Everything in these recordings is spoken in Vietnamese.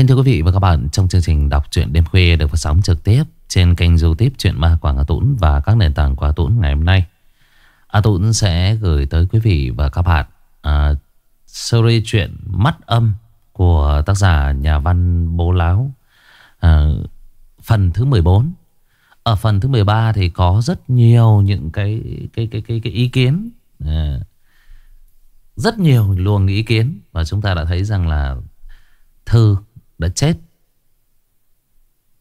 Kính thưa quý vị và các bạn, trong chương trình đọc truyện đêm khuya được phát sóng trực tiếp trên kênh youtube Truyện Ma Quảng Hà Tũng và các nền tảng của Hà Tũng ngày hôm nay. Hà Tũng sẽ gửi tới quý vị và các bạn uh, series truyện Mắt Âm của tác giả nhà văn Bố Láo uh, phần thứ 14. Ở phần thứ 13 thì có rất nhiều những cái cái cái cái, cái ý kiến uh, rất nhiều luồng ý kiến và chúng ta đã thấy rằng là Thư đã chết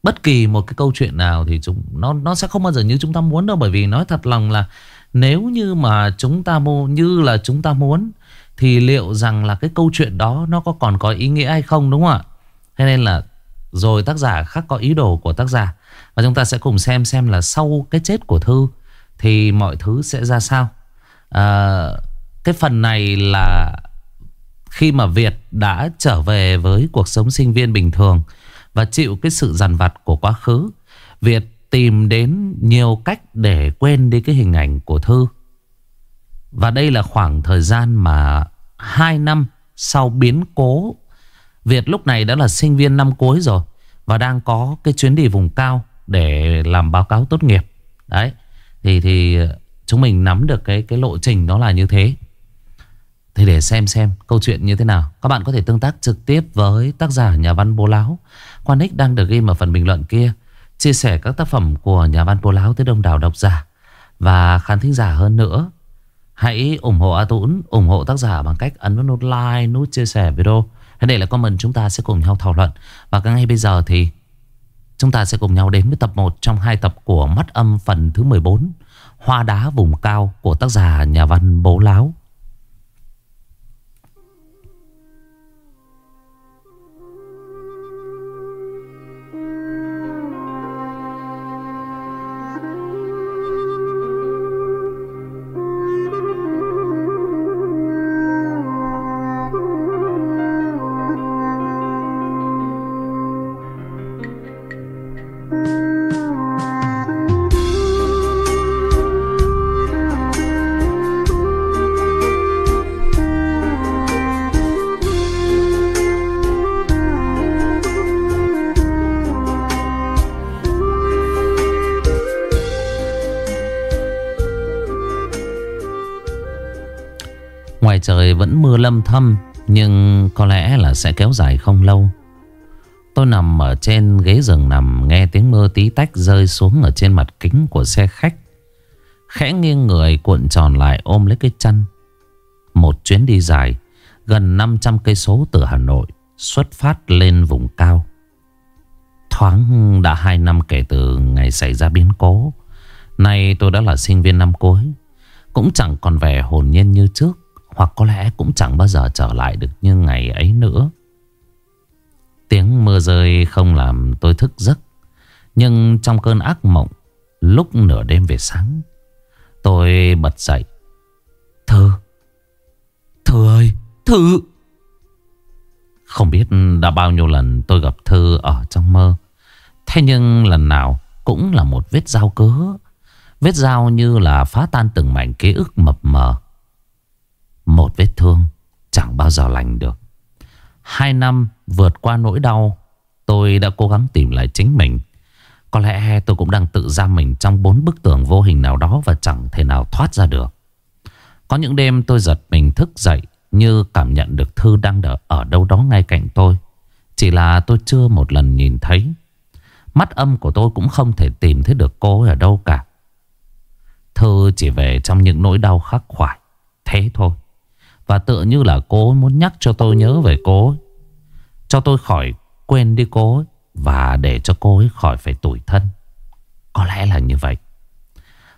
Bất kỳ một cái câu chuyện nào thì chúng nó nó sẽ không bao giờ như chúng ta muốn đâu bởi vì nói thật lòng là nếu như mà chúng ta mua như là chúng ta muốn thì liệu rằng là cái câu chuyện đó nó có còn có ý nghĩa hay không đúng không ạ? Thế nên là rồi tác giả khác có ý đồ của tác giả và chúng ta sẽ cùng xem xem là sau cái chết của Thư thì mọi thứ sẽ ra sao. À, cái phần này là khi mà Việt đã trở về với cuộc sống sinh viên bình thường và chịu cái sự dằn vặt của quá khứ, Việt tìm đến nhiều cách để quên đi cái hình ảnh của Thư. Và đây là khoảng thời gian mà 2 năm sau biến cố, Việt lúc này đã là sinh viên năm cuối rồi và đang có cái chuyến đi vùng cao để làm báo cáo tốt nghiệp. Đấy. Thì thì chúng mình nắm được cái cái lộ trình đó là như thế. Thì để xem xem câu chuyện như thế nào. Các bạn có thể tương tác trực tiếp với tác giả nhà văn Bố Láo. Quan nick đang được ghi ở phần bình luận kia. Chia sẻ các tác phẩm của nhà văn Bố Láo tới đông đảo độc giả. Và khán thính giả hơn nữa Hãy ủng hộ A Tũng ủng hộ tác giả bằng cách ấn vào nút like, nút chia sẻ video. Hãy để lại comment chúng ta sẽ cùng nhau thảo luận. Và ngay bây giờ thì chúng ta sẽ cùng nhau đến với tập 1 trong hai tập của Mắt Âm phần thứ 14 Hoa đá vùng cao của tác giả nhà văn Bố Láo. Mưa lâm thâm, Nhưng có lẽ là sẽ kéo dài không lâu. Tôi nằm ở trên ghế giường nằm, Nghe tiếng mưa tí tách rơi xuống Ở trên mặt kính của xe khách. Khẽ nghiêng người cuộn tròn lại ôm lấy cái chăn. Một chuyến đi dài, Gần 500 cây số từ Hà Nội, Xuất phát lên vùng cao. Thoáng đã 2 năm kể từ ngày xảy ra biến cố. Nay tôi đã là sinh viên năm cuối, Cũng chẳng còn vẻ hồn nhiên như trước hoặc có lẽ cũng chẳng bao giờ trở lại được như ngày ấy nữa. Tiếng mưa rơi không làm tôi thức giấc, Nhưng trong cơn ác mộng, Lúc nửa đêm về sáng, Tôi bật dậy. Thư Thư ơi Thư Không biết đã bao nhiêu lần tôi gặp Thư ở trong mơ, Thế nhưng lần nào cũng là một vết dao cớ, Vết dao như là phá tan từng mảnh ký ức mập mờ một vết thương chẳng bao giờ lành được. Hai năm vượt qua nỗi đau, tôi đã cố gắng tìm lại chính mình. Có lẽ tôi cũng đang tự giam mình trong bốn bức tường vô hình nào đó và chẳng thể nào thoát ra được. Có những đêm tôi giật mình thức dậy như cảm nhận được Thư đang đợi ở đâu đó ngay cạnh tôi. Chỉ là tôi chưa một lần nhìn thấy. Mắt âm của tôi cũng không thể tìm thấy được cô ở đâu cả. Thư chỉ về trong những nỗi đau khắc khoải. Thế thôi. Và tự như là cô muốn nhắc cho tôi nhớ về cô ấy. Cho tôi khỏi quên đi cô ấy. Và để cho cô ấy khỏi phải tủi thân Có lẽ là như vậy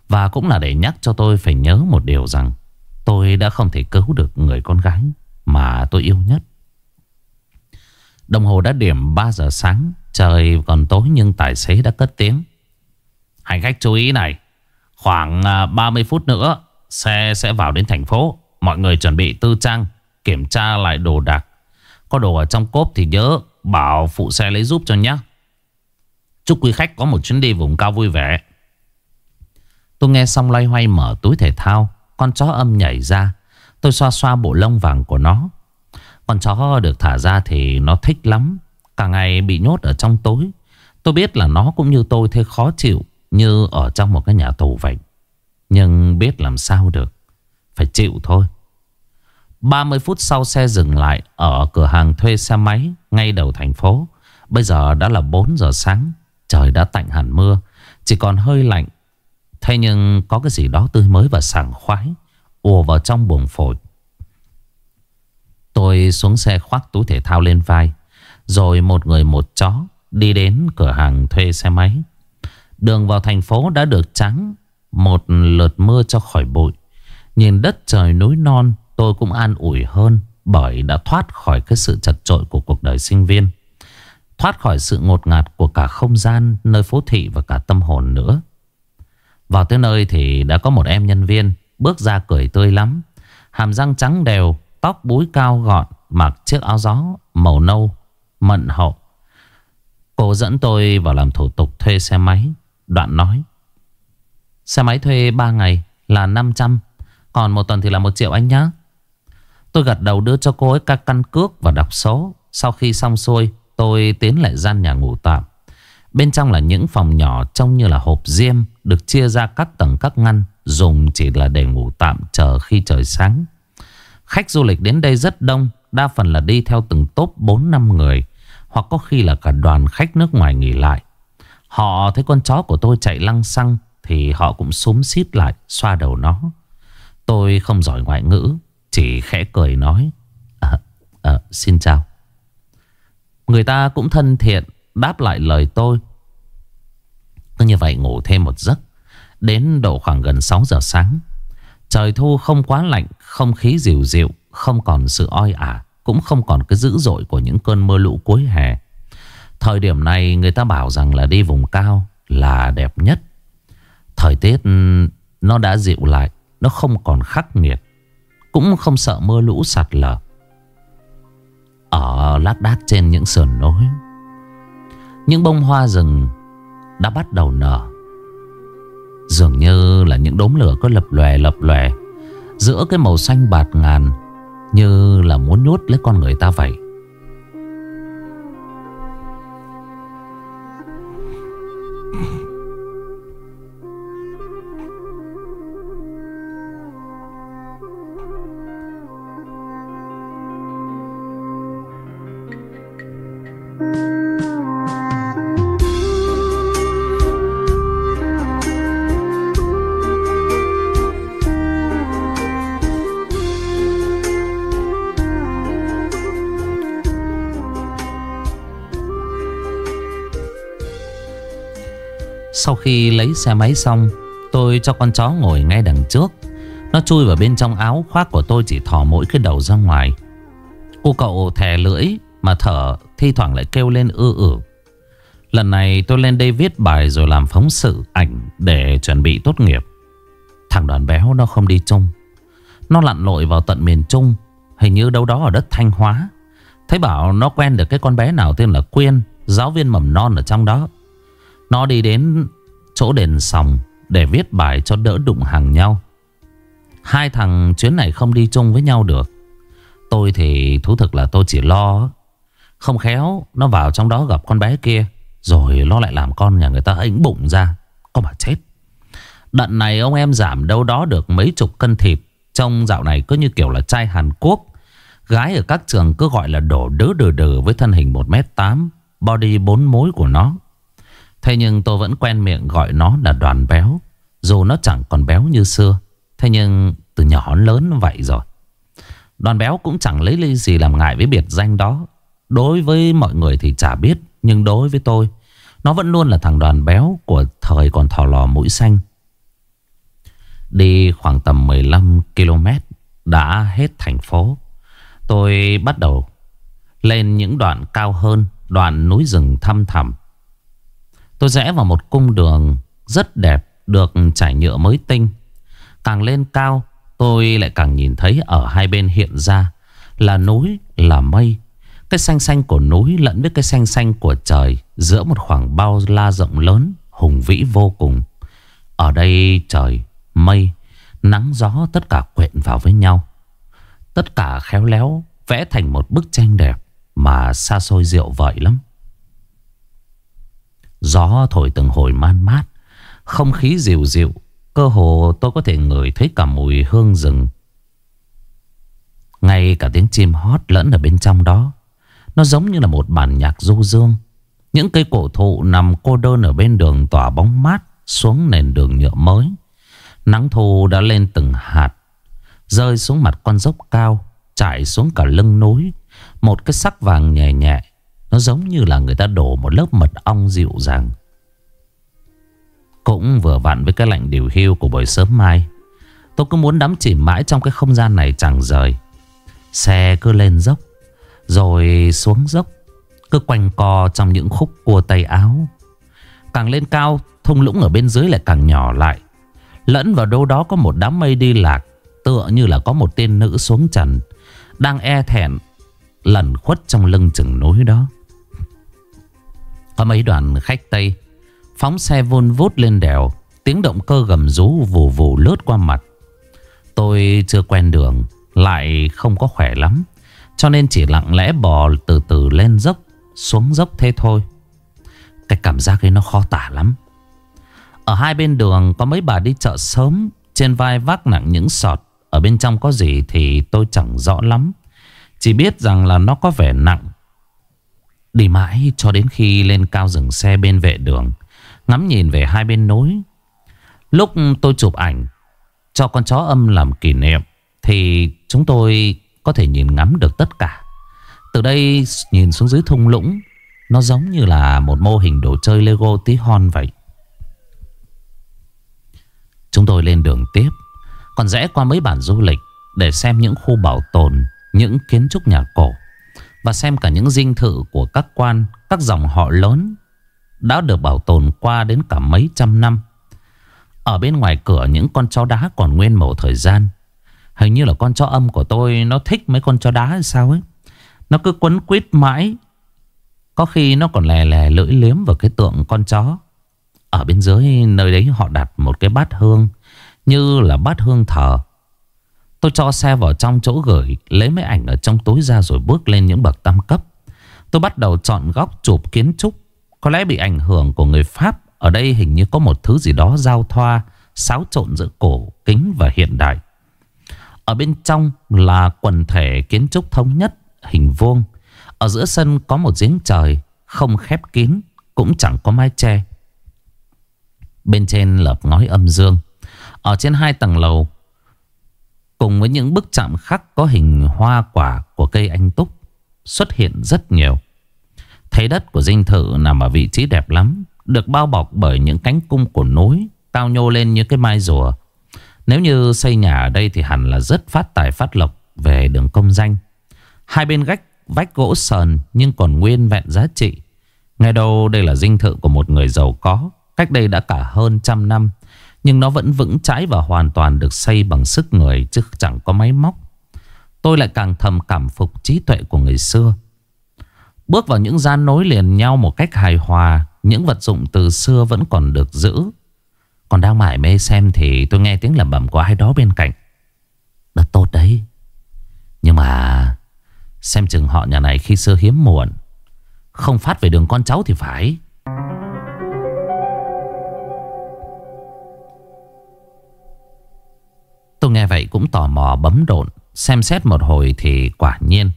Và cũng là để nhắc cho tôi phải nhớ một điều rằng Tôi đã không thể cứu được người con gái Mà tôi yêu nhất Đồng hồ đã điểm 3 giờ sáng, Trời còn tối nhưng tài xế đã cất tiếng Hành khách chú ý này, Khoảng à, 30 phút nữa, Xe sẽ vào đến thành phố Mọi người chuẩn bị tư trang, Kiểm tra lại đồ đạc. Có đồ ở trong cốp thì nhớ Bảo phụ xe lấy giúp cho nhé Chúc quý khách có một chuyến đi vùng cao vui vẻ. Tôi nghe xong loay hoay mở túi thể thao, Con chó âm nhảy ra. Tôi xoa xoa bộ lông vàng của nó. Con chó được thả ra thì nó thích lắm, Cả ngày bị nhốt ở trong tối Tôi biết là nó cũng như tôi thấy khó chịu, Như ở trong một cái nhà tù vậy. Nhưng biết làm sao được. Phải chịu thôi 30 phút sau xe dừng lại Ở cửa hàng thuê xe máy Ngay đầu thành phố Bây giờ đã là 4 giờ sáng, Trời đã tạnh hẳn mưa, Chỉ còn hơi lạnh Thế nhưng có cái gì đó tươi mới và sảng khoái ùa vào trong buồng phổi. Tôi xuống xe khoác túi thể thao lên vai. Rồi một người một chó đi đến cửa hàng thuê xe máy. Đường vào thành phố đã được trắng một lượt mưa cho khỏi bụi. Nhìn đất trời núi non tôi cũng an ủi hơn bởi đã thoát khỏi cái sự chật trội của cuộc đời sinh viên. Thoát khỏi sự ngột ngạt của cả không gian, nơi phố thị và cả tâm hồn nữa. Vào tới nơi thì đã có một em nhân viên Bước ra cười tươi lắm Hàm răng trắng đều Tóc búi cao gọn Mặc chiếc áo gió màu nâu Mận hậu Cô dẫn tôi vào làm thủ tục thuê xe máy Đoạn nói Xe máy thuê 3 ngày là 500 còn một tuần thì là một triệu anh nhá. Tôi gật đầu đưa cho cô ấy các căn cước và đọc số. Sau khi xong xuôi, Tôi tiến lại gian nhà ngủ tạm. Bên trong là những phòng nhỏ trông như là hộp diêm Được chia ra các tầng các ngăn, Dùng chỉ là để ngủ tạm chờ khi trời sáng. Khách du lịch đến đây rất đông, Đa phần là đi theo từng tốp 4-5 người, Hoặc có khi là cả đoàn khách nước ngoài nghỉ lại. Họ thấy con chó của tôi chạy lăng xăng, Thì họ cũng súm xít lại, Xoa đầu nó. Tôi không giỏi ngoại ngữ Chỉ khẽ cười nói à, à, Xin chào. Người ta cũng thân thiện Đáp lại lời tôi. Cứ như vậy ngủ thêm một giấc Đến độ khoảng gần 6 giờ sáng. Trời thu không quá lạnh Không khí dịu dịu Không còn sự oi ả Cũng không còn cái dữ dội của những cơn mưa lũ cuối hè. Thời điểm này người ta bảo rằng là đi vùng cao là đẹp nhất. Thời tiết ừ, nó đã dịu lại. Nó không còn khắc nghiệt, Cũng không sợ mưa lũ sạt lở. Ở lác đác trên những sườn núi, Những bông hoa rừng đã bắt đầu nở. Dường như là những đốm lửa có lập lòe lập lòe Giữa cái màu xanh bạt ngàn, Như là muốn nhốt lấy con người ta vậy. Sau khi lấy xe máy xong, Tôi cho con chó ngồi ngay đằng trước. Nó chui vào bên trong áo khoác của tôi Chỉ thò mỗi cái đầu ra ngoài. Cô cậu thè lưỡi Mà thở, thi thoảng lại kêu lên ư ử. Lần này tôi lên đây viết bài Rồi làm phóng sự ảnh Để chuẩn bị tốt nghiệp. Thằng đoàn béo nó không đi chung. Nó lặn lội vào tận miền Trung, Hình như đâu đó ở đất Thanh Hóa. Thấy bảo nó quen được cái con bé nào tên là Quyên, Giáo viên mầm non ở trong đó nó đi đến chỗ đền sòng để viết bài cho đỡ đụng hàng nhau. Hai thằng chuyến này không đi chung với nhau được. Tôi thì thú thực là tôi chỉ lo. Không khéo, nó vào trong đó gặp con bé kia. Rồi nó lại làm con nhà người ta ảnh bụng ra. Có mà chết. Đận này ông em giảm đâu đó được mấy chục cân thịt. Trông dạo này cứ như kiểu là trai Hàn Quốc. Gái ở các trường cứ gọi là đổ đớ đờ đờ với thân hình 1m8. Body bốn mối của nó. Thế nhưng tôi vẫn quen miệng gọi nó là đoàn béo. Dù nó chẳng còn béo như xưa, Thế nhưng từ nhỏ lớn vậy rồi. Đoàn béo cũng chẳng lấy ly gì làm ngại với biệt danh đó. Đối với mọi người thì chả biết, Nhưng đối với tôi, Nó vẫn luôn là thằng đoàn béo Của thời còn thò lò mũi xanh. Đi khoảng tầm 15 km Đã hết thành phố. Tôi bắt đầu Lên những đoạn cao hơn, Đoạn núi rừng thăm thẳm. Tôi rẽ vào một cung đường rất đẹp được trải nhựa mới tinh. Càng lên cao tôi lại càng nhìn thấy ở hai bên hiện ra là núi, là mây. Cái xanh xanh của núi lẫn với cái xanh xanh của trời giữa một khoảng bao la rộng lớn, hùng vĩ vô cùng. Ở đây trời, mây, nắng gió tất cả quyện vào với nhau. Tất cả khéo léo vẽ thành một bức tranh đẹp mà xa xôi diệu vợi lắm. Gió thổi từng hồi man mát. Không khí dịu dịu, Cơ hồ tôi có thể ngửi thấy cả mùi hương rừng. Ngay cả tiếng chim hót lẫn ở bên trong đó, Nó giống như là một bản nhạc du dương. Những cây cổ thụ nằm cô đơn ở bên đường tỏa bóng mát Xuống nền đường nhựa mới. Nắng thu đã lên từng hạt, Rơi xuống mặt con dốc cao, Trải xuống cả lưng núi. Một cái sắc vàng nhẹ nhẹ nó giống như là người ta đổ một lớp mật ong dịu dàng. Cũng vừa vặn với cái lạnh điều hưu của buổi sớm mai, Tôi cứ muốn đắm chìm mãi trong cái không gian này chẳng rời. Xe cứ lên dốc, Rồi xuống dốc, Cứ quanh co trong những khúc cua tay áo. Càng lên cao, Thung lũng ở bên dưới lại càng nhỏ lại. Lẫn vào đâu đó có một đám mây đi lạc, Tựa như là có một tên nữ xuống trần, Đang e thẹn, Lẩn khuất trong lưng chừng núi đó. Có mấy đoàn khách Tây, Phóng xe vun vút lên đèo, Tiếng động cơ gầm rú vù vù lướt qua mặt. Tôi chưa quen đường, Lại không có khỏe lắm, Cho nên chỉ lặng lẽ bò từ từ lên dốc, Xuống dốc thế thôi. Cái cảm giác ấy nó khó tả lắm. Ở hai bên đường có mấy bà đi chợ sớm, Trên vai vác nặng những sọt, Ở bên trong có gì thì tôi chẳng rõ lắm. Chỉ biết rằng là nó có vẻ nặng Đi mãi cho đến khi lên cao dừng xe bên vệ đường, Ngắm nhìn về hai bên núi. Lúc tôi chụp ảnh Cho con chó âm làm kỷ niệm, Thì chúng tôi có thể nhìn ngắm được tất cả. Từ đây nhìn xuống dưới thung lũng, Nó giống như là một mô hình đồ chơi Lego tí hon vậy. Chúng tôi lên đường tiếp, Còn rẽ qua mấy bản du lịch Để xem những khu bảo tồn, Những kiến trúc nhà cổ. Và xem cả những dinh thự của các quan, Các dòng họ lớn Đã được bảo tồn qua đến cả mấy trăm năm. Ở bên ngoài cửa, những con chó đá còn nguyên mẫu thời gian. Hình như là con chó âm của tôi Nó thích mấy con chó đá hay sao ấy. Nó cứ quấn quýt mãi. Có khi nó còn lè lè lưỡi liếm vào cái tượng con chó. Ở bên dưới, nơi đấy họ đặt một cái bát hương, Như là bát hương thờ. Tôi cho xe vào trong chỗ gửi Lấy mấy ảnh ở trong túi ra rồi bước lên những bậc tam cấp. Tôi bắt đầu chọn góc chụp kiến trúc. Có lẽ bị ảnh hưởng của người Pháp Ở đây hình như có một thứ gì đó giao thoa Xáo trộn giữa cổ, kính và hiện đại. Ở bên trong là quần thể kiến trúc thống nhất Hình vuông. Ở giữa sân có một giếng trời Không khép kín Cũng chẳng có mái che. Bên trên lợp ngói âm dương. Ở trên hai tầng lầu Cùng với những bức chạm khắc Có hình hoa quả của cây anh túc, Xuất hiện rất nhiều. Thấy đất của dinh thự nằm ở vị trí đẹp lắm, Được bao bọc bởi những cánh cung của núi Cao nhô lên như cái mai rùa. Nếu như xây nhà ở đây Thì hẳn là rất phát tài phát lộc Về đường công danh. Hai bên gách, vách gỗ sờn Nhưng còn nguyên vẹn giá trị. Ngay đâu đây là dinh thự của một người giàu có, Cách đây đã cả hơn trăm năm. Nhưng nó vẫn vững chãi và hoàn toàn được xây bằng sức người Chứ chẳng có máy móc. Tôi lại càng thầm cảm phục trí tuệ của người xưa. Bước vào những gian nối liền nhau một cách hài hòa, Những vật dụng từ xưa vẫn còn được giữ. Còn đang mải mê xem thì tôi nghe tiếng lẩm bẩm của ai đó bên cạnh. Đất tốt đấy. Nhưng mà Xem chừng họ nhà này khi xưa hiếm muộn. Không phát về đường con cháu thì phải. Tôi nghe vậy cũng tò mò bấm độn, Xem xét một hồi thì quả nhiên.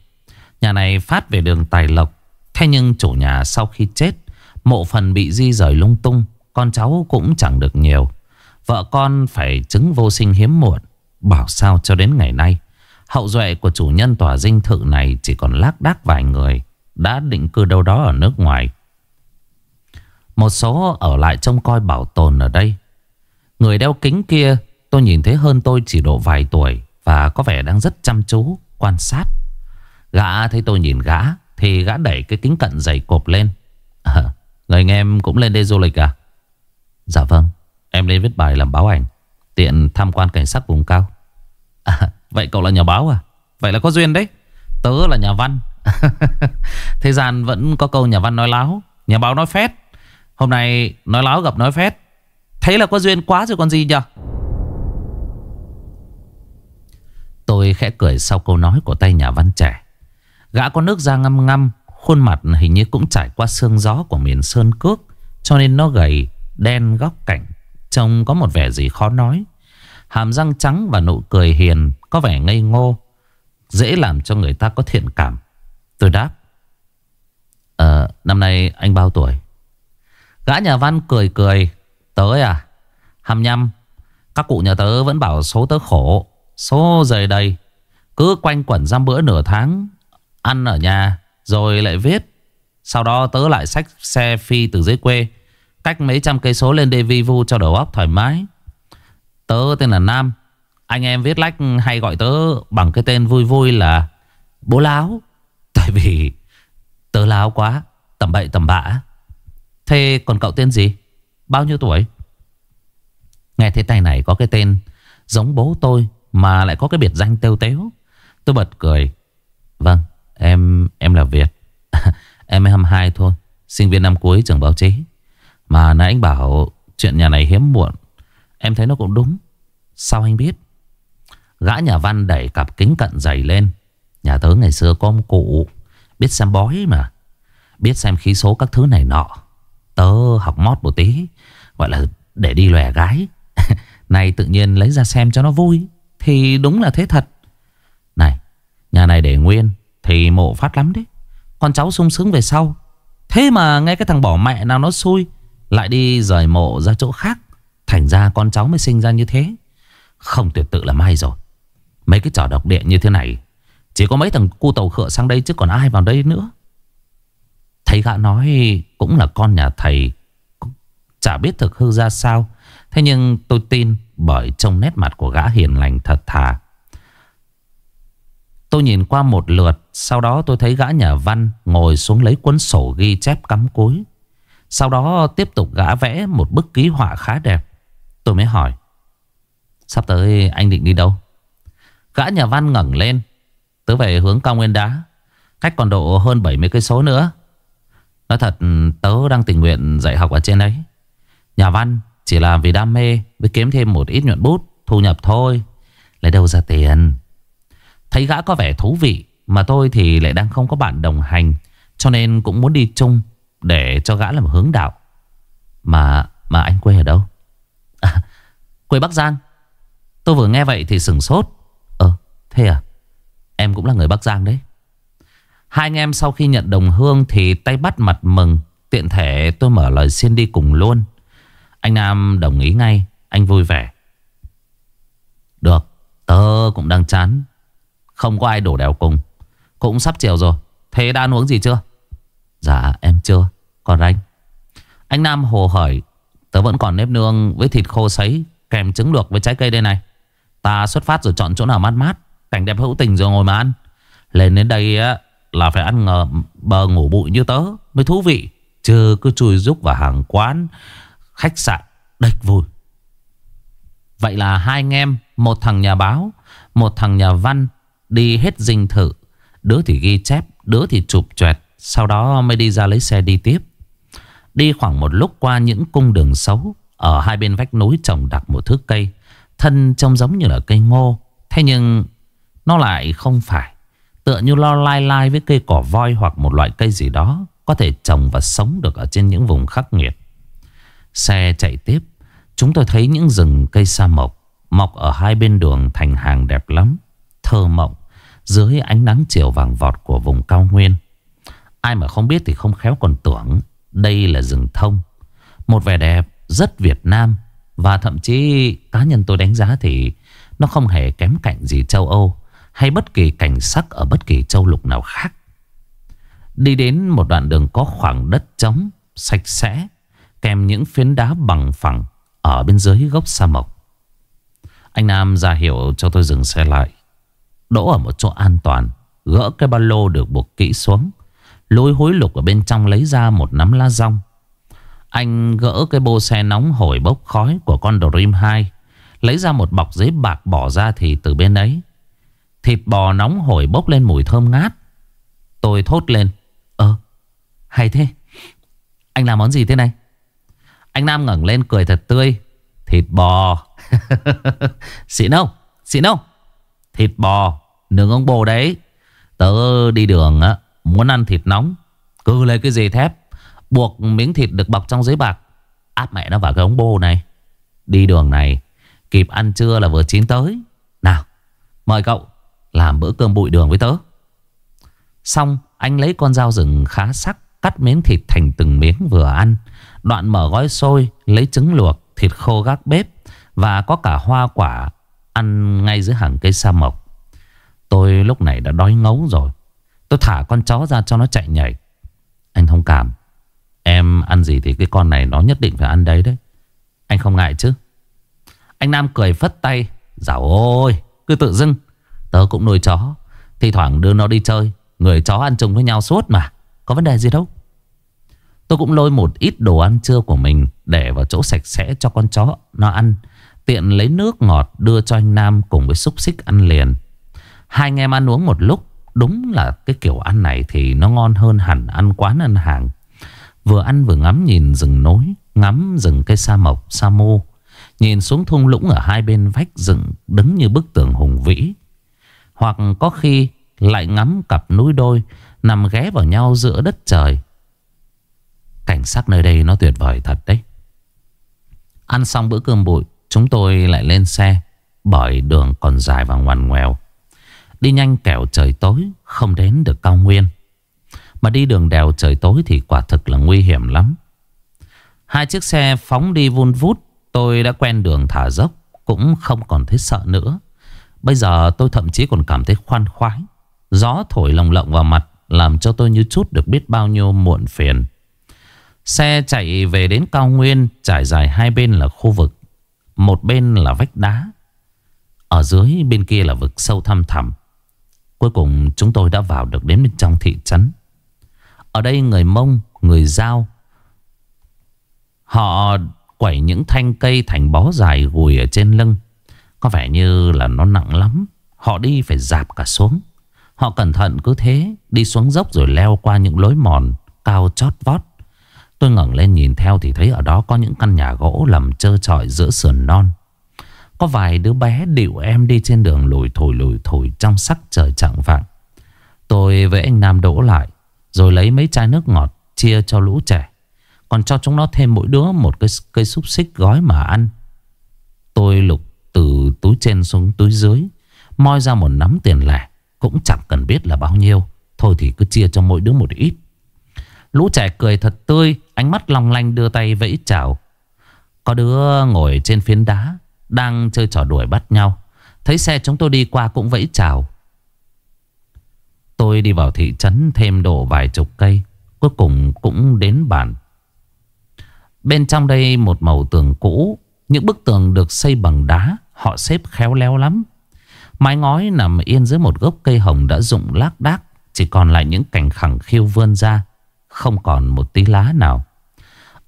Nhà này phát về đường Tài Lộc. Thế nhưng chủ nhà sau khi chết, Mộ phần bị di rời lung tung, Con cháu cũng chẳng được nhiều. Vợ con phải chứng vô sinh hiếm muộn. Bảo sao cho đến ngày nay, Hậu duệ của chủ nhân tòa dinh thự này Chỉ còn lác đác vài người, Đã định cư đâu đó ở nước ngoài. Một số ở lại trông coi bảo tồn ở đây. Người đeo kính kia Tôi nhìn thấy hơn tôi chỉ độ vài tuổi Và có vẻ đang rất chăm chú Quan sát. Gã thấy tôi nhìn gã Thì gã đẩy cái kính cận dày cộp lên. À, Người anh em cũng lên đây du lịch à? Dạ vâng Em lên viết bài làm báo ảnh Tiện tham quan cảnh sát vùng cao. À, Vậy cậu là nhà báo à? Vậy là có duyên đấy. Tớ là nhà văn. Thế gian vẫn có câu nhà văn nói láo Nhà báo nói phét. Hôm nay nói láo gặp nói phét. Thấy là có duyên quá rồi còn gì nhỉ Tôi khẽ cười sau câu nói của tay nhà văn trẻ. Gã có nước da ngâm ngâm Khuôn mặt hình như cũng trải qua sương gió của miền Sơn Cước, Cho nên nó gầy, Đen góc cạnh, Trông có một vẻ gì khó nói. Hàm răng trắng và nụ cười hiền, Có vẻ ngây ngô, Dễ làm cho người ta có thiện cảm. Tôi đáp Ờ năm nay anh bao tuổi? Gã nhà văn cười cười, Tớ à 25 Các cụ nhà tớ vẫn bảo số tớ khổ Số dày đầy Cứ quanh quẩn giam bữa nửa tháng, Ăn ở nhà, Rồi lại viết. Sau đó tớ lại xách xe phi từ dưới quê, Cách mấy trăm cây số lên đây vi vu cho đầu óc thoải mái. Tớ tên là Nam, Anh em viết lách hay gọi tớ bằng cái tên vui vui là Bố Láo. Tại vì tớ láo quá, Tầm bậy tầm bạ. Thế còn cậu tên gì? Bao nhiêu tuổi? Nghe thấy tay này có cái tên Giống bố tôi. Mà lại có cái biệt danh têu téo Tôi bật cười. Vâng em em là Việt. Em 22 thôi. Sinh viên năm cuối trường báo chí. Mà nãy anh bảo chuyện nhà này hiếm muộn. Em thấy nó cũng đúng. Sao anh biết? Gã nhà văn đẩy cặp kính cận dày lên. Nhà tớ ngày xưa có ông cụ. Biết xem bói mà. Biết xem khí số các thứ này nọ. Tớ học mót một tí. Gọi là để đi lòe gái. Này tự nhiên lấy ra xem cho nó vui. Thì đúng là thế thật. Này, Nhà này để nguyên Thì mộ phát lắm đấy. Con cháu sung sướng về sau. Thế mà nghe cái thằng bỏ mẹ nào nó xui, Lại đi rời mộ ra chỗ khác. Thành ra con cháu mới sinh ra như thế. Không tuyệt tự là may rồi. Mấy cái trò độc địa như thế này, Chỉ có mấy thằng cu tàu khựa sang đây Chứ còn ai vào đây nữa. Thầy gã nói cũng là con nhà thầy Chả biết thực hư ra sao. Thế nhưng tôi tin bởi trong nét mặt của gã hiền lành thật thà. Tôi nhìn qua một lượt, Sau đó tôi thấy gã nhà văn Ngồi xuống lấy cuốn sổ ghi chép cắm cúi. Sau đó tiếp tục gã vẽ Một bức ký họa khá đẹp. Tôi mới hỏi, Sắp tới anh định đi đâu? Gã nhà văn ngẩng lên, Tớ về hướng cao nguyên đá, Cách còn độ hơn 70 cây số nữa. Nói thật, tớ đang tình nguyện dạy học ở trên đấy. Nhà văn chỉ làm vì đam mê Với kiếm thêm một ít nhuận bút Thu nhập thôi. Lấy đâu ra tiền? Thấy gã có vẻ thú vị Mà tôi thì lại đang không có bạn đồng hành Cho nên cũng muốn đi chung Để cho gã làm hướng đạo. Mà mà anh quê ở đâu? À, Quê Bắc Giang. Tôi vừa nghe vậy thì sừng sốt. Ờ thế à? Em cũng là người Bắc Giang đấy. Hai anh em sau khi nhận đồng hương Thì tay bắt mặt mừng Tiện thể tôi mở lời xin đi cùng luôn. Anh Nam đồng ý ngay Anh vui vẻ. Được Tớ cũng đang chán. Không có ai đổ đèo cùng. Cũng sắp chiều rồi Thế đã ăn uống gì chưa? Dạ em chưa. Còn anh? Anh Nam hồ hỏi Tớ vẫn còn nếp nương với thịt khô sấy Kèm trứng luộc với trái cây đây này. Ta xuất phát rồi chọn chỗ nào mát mát Cảnh đẹp hữu tình rồi ngồi mà ăn. Lên đến đây á là phải ăn ngờ, bờ ngủ bụi như tớ mới thú vị. Chứ cứ chui rúc vào hàng quán, khách sạn, đếch vui. Vậy là hai anh em, một thằng nhà báo, một thằng nhà văn đi hết dinh thự. Đứa thì ghi chép, đứa thì chụp choẹt, sau đó mới đi ra lấy xe đi tiếp. Đi khoảng một lúc qua những cung đường xấu, ở hai bên vách núi trồng đặt một thứ cây. Thân trông giống như là cây ngô, thế nhưng nó lại không phải. Tựa như lo lai lai với cây cỏ voi hoặc một loại cây gì đó Có thể trồng và sống được ở trên những vùng khắc nghiệt Xe chạy tiếp. Chúng tôi thấy những rừng cây sa mộc Mọc ở hai bên đường thành hàng đẹp lắm Thơ mộng Dưới ánh nắng chiều vàng vọt của vùng cao nguyên. Ai mà không biết thì không khéo còn tưởng Đây là rừng thông. Một vẻ đẹp rất Việt Nam Và thậm chí cá nhân tôi đánh giá thì Nó không hề kém cạnh gì châu Âu hay bất kỳ cảnh sắc ở bất kỳ châu lục nào khác. Đi đến một đoạn đường có khoảng đất trống, sạch sẽ, kèm những phiến đá bằng phẳng ở bên dưới gốc sa mộc. Anh Nam ra hiệu cho tôi dừng xe lại. Đỗ ở một chỗ an toàn, gỡ cái ba lô được buộc kỹ xuống. lôi hối lục ở bên trong lấy ra một nắm lá rong. Anh gỡ cái bô xe nóng hổi bốc khói của con Dream 2. Lấy ra một bọc giấy bạc bỏ ra thì từ bên ấy Thịt bò nóng hổi bốc lên mùi thơm ngát Tôi thốt lên Ờ hay thế Anh làm món gì thế này anh Nam ngẩng lên cười thật tươi. Thịt bò. Xịn không? Xịn không? Thịt bò. Nướng ông bồ đấy. Tớ đi đường á, Muốn ăn thịt nóng. Cứ lấy cái dây thép, Buộc miếng thịt được bọc trong giấy bạc. Áp mẹ nó vào cái ống bô này. Đi đường này, Kịp ăn trưa là vừa chín tới. Nào, mời cậu Làm bữa cơm bụi đường với tớ. Xong, anh lấy con dao rừng khá sắc, Cắt miếng thịt thành từng miếng vừa ăn. Đoạn mở gói xôi, Lấy trứng luộc, Thịt khô gác bếp Và có cả hoa quả Ăn ngay dưới hàng cây sa mộc. Tôi lúc này đã đói ngấu rồi. Tôi thả con chó ra cho nó chạy nhảy. Anh thông cảm. Em ăn gì thì cái con này nó nhất định phải ăn đấy đấy. Anh không ngại chứ? Anh Nam cười phất tay. Dạo ôi, Cứ tự dưng. Tớ cũng nuôi chó. Thì thoảng đưa nó đi chơi. Người chó ăn chung với nhau suốt mà. Có vấn đề gì đâu. Tôi cũng lôi một ít đồ ăn trưa của mình Để vào chỗ sạch sẽ cho con chó Nó ăn. Tiện lấy nước ngọt đưa cho anh Nam Cùng với xúc xích ăn liền. Hai anh em ăn uống một lúc Đúng là cái kiểu ăn này thì nó ngon hơn hẳn ăn quán ăn hàng. Vừa ăn vừa ngắm nhìn rừng nối Ngắm rừng cây sa mộc, sa mô. Nhìn xuống thung lũng ở hai bên vách rừng Đứng như bức tường hùng vĩ. Hoặc có khi lại ngắm cặp núi đôi Nằm ghé vào nhau giữa đất trời. Cảnh sắc nơi đây nó tuyệt vời thật đấy. Ăn xong bữa cơm bụi, Chúng tôi lại lên xe, Bởi đường còn dài và ngoằn ngoèo. Đi nhanh kẻo trời tối, Không đến được cao nguyên. Mà đi đường đèo trời tối thì quả thực là nguy hiểm lắm. Hai chiếc xe phóng đi vun vút, Tôi đã quen đường thả dốc, Cũng không còn thấy sợ nữa. Bây giờ tôi thậm chí còn cảm thấy khoan khoái. Gió thổi lồng lộng vào mặt, Làm cho tôi như chút được biết bao nhiêu muộn phiền. Xe chạy về đến cao nguyên Trải dài hai bên là khu vực. Một bên là vách đá. Ở dưới bên kia là vực sâu thăm thẳm. Cuối cùng chúng tôi đã vào được đến bên trong thị trấn. Ở đây người Mông, người Giao Họ quẩy những thanh cây thành bó dài gùi ở trên lưng. Có vẻ như là nó nặng lắm. Họ đi phải dạp cả xuống. Họ cẩn thận cứ thế Đi xuống dốc rồi leo qua những lối mòn Cao chót vót. Tôi ngẩng lên nhìn theo thì thấy ở đó có những căn nhà gỗ lầm trơ trọi giữa sườn non. Có vài đứa bé điệu em đi trên đường lùi thổi lùi thổi trong sắc trời chẳng vạng. Tôi với anh Nam đỗ lại, rồi lấy mấy chai nước ngọt chia cho lũ trẻ. Còn cho chúng nó thêm mỗi đứa một cái cây xúc xích gói mà ăn. Tôi lục từ túi trên xuống túi dưới. Moi ra một nắm tiền lẻ. Cũng chẳng cần biết là bao nhiêu. Thôi thì cứ chia cho mỗi đứa một ít. Lũ trẻ cười thật tươi, Ánh mắt long lanh đưa tay vẫy chào. Có đứa ngồi trên phiến đá, Đang chơi trò đuổi bắt nhau. Thấy xe chúng tôi đi qua cũng vẫy chào. Tôi đi vào thị trấn thêm độ vài chục cây, Cuối cùng cũng đến bản Bên trong đây một màu tường cũ, Những bức tường được xây bằng đá, Họ xếp khéo léo lắm. Mái ngói nằm yên dưới một gốc cây hồng đã rụng lác đác, Chỉ còn lại những cành khẳng khiêu vươn ra không còn một tí lá nào.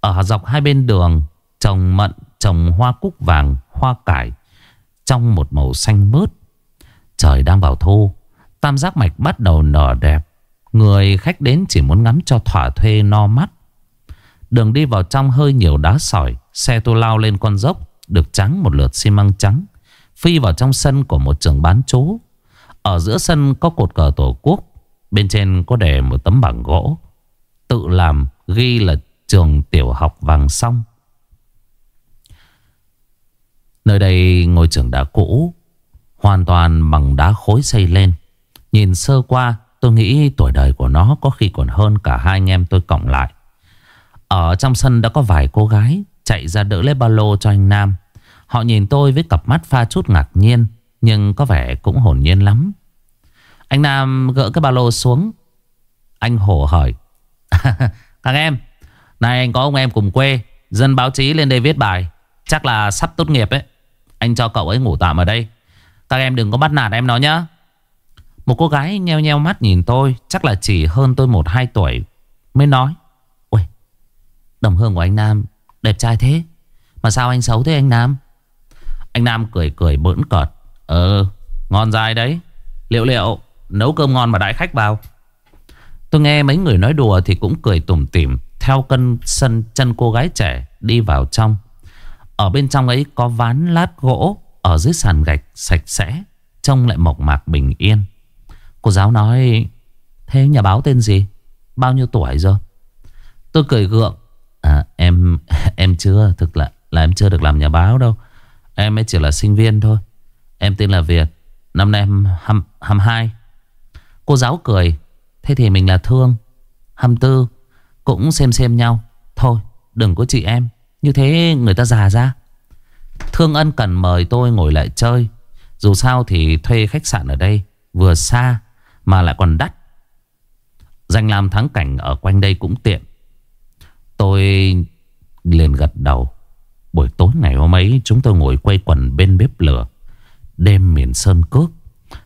Ở dọc hai bên đường Trồng mận, trồng hoa cúc vàng Hoa cải Trong một màu xanh mướt. Trời đang vào thu Tam giác mạch bắt đầu nở đẹp. Người khách đến chỉ muốn ngắm cho thỏa thuê no mắt. Đường đi vào trong hơi nhiều đá sỏi Xe tôi lao lên con dốc Được trắng một lượt xi măng trắng Phi vào trong sân của một trường bán chú. Ở giữa sân có cột cờ tổ quốc Bên trên có để một tấm bảng gỗ. Tự làm, ghi là trường tiểu học vàng song. Nơi đây ngôi trường đá cũ, Hoàn toàn bằng đá khối xây lên. Nhìn sơ qua, tôi nghĩ tuổi đời của nó có khi còn hơn cả hai anh em tôi cộng lại. Ở trong sân đã có vài cô gái chạy ra đỡ lấy ba lô cho anh Nam. Họ nhìn tôi với cặp mắt pha chút ngạc nhiên, Nhưng có vẻ cũng hồn nhiên lắm. Anh Nam gỡ cái ba lô xuống. Anh hổ hỏi Các em, Này anh có ông em cùng quê, Dân báo chí lên đây viết bài, Chắc là sắp tốt nghiệp ấy. Anh cho cậu ấy ngủ tạm ở đây. Các em đừng có bắt nạt em nó nhá. Một cô gái nheo nheo mắt nhìn tôi, Chắc là chỉ hơn tôi 1-2 tuổi, Mới nói Ui Đồng hương của anh Nam đẹp trai thế, Mà sao anh xấu thế anh Nam? Anh Nam cười cười bỡn cợt Ờ ngon dài đấy. Liệu liệu, nấu cơm ngon mà đãi khách vào. Tôi nghe mấy người nói đùa thì cũng cười tủm tỉm theo cân sân chân cô gái trẻ đi vào trong. Ở bên trong ấy có ván lát gỗ ở dưới sàn gạch sạch sẽ, trông lại mộc mạc bình yên. Cô giáo nói, thế nhà báo tên gì? Bao nhiêu tuổi rồi? Tôi cười gượng À em em chưa Thực là là em chưa được làm nhà báo đâu Em ấy chỉ là sinh viên thôi Em tên là Việt Năm nay em 22 Cô giáo cười Thế thì mình là Thương 24 Cũng xem xem nhau. Thôi, đừng có chị em. Như thế người ta già ra. Thương ân cần mời tôi ngồi lại chơi. Dù sao thì thuê khách sạn ở đây Vừa xa Mà lại còn đắt. Danh làm thắng cảnh ở quanh đây cũng tiện. Tôi liền gật đầu. Buổi tối ngày hôm ấy, Chúng tôi ngồi quay quần bên bếp lửa. Đêm miền sơn cước,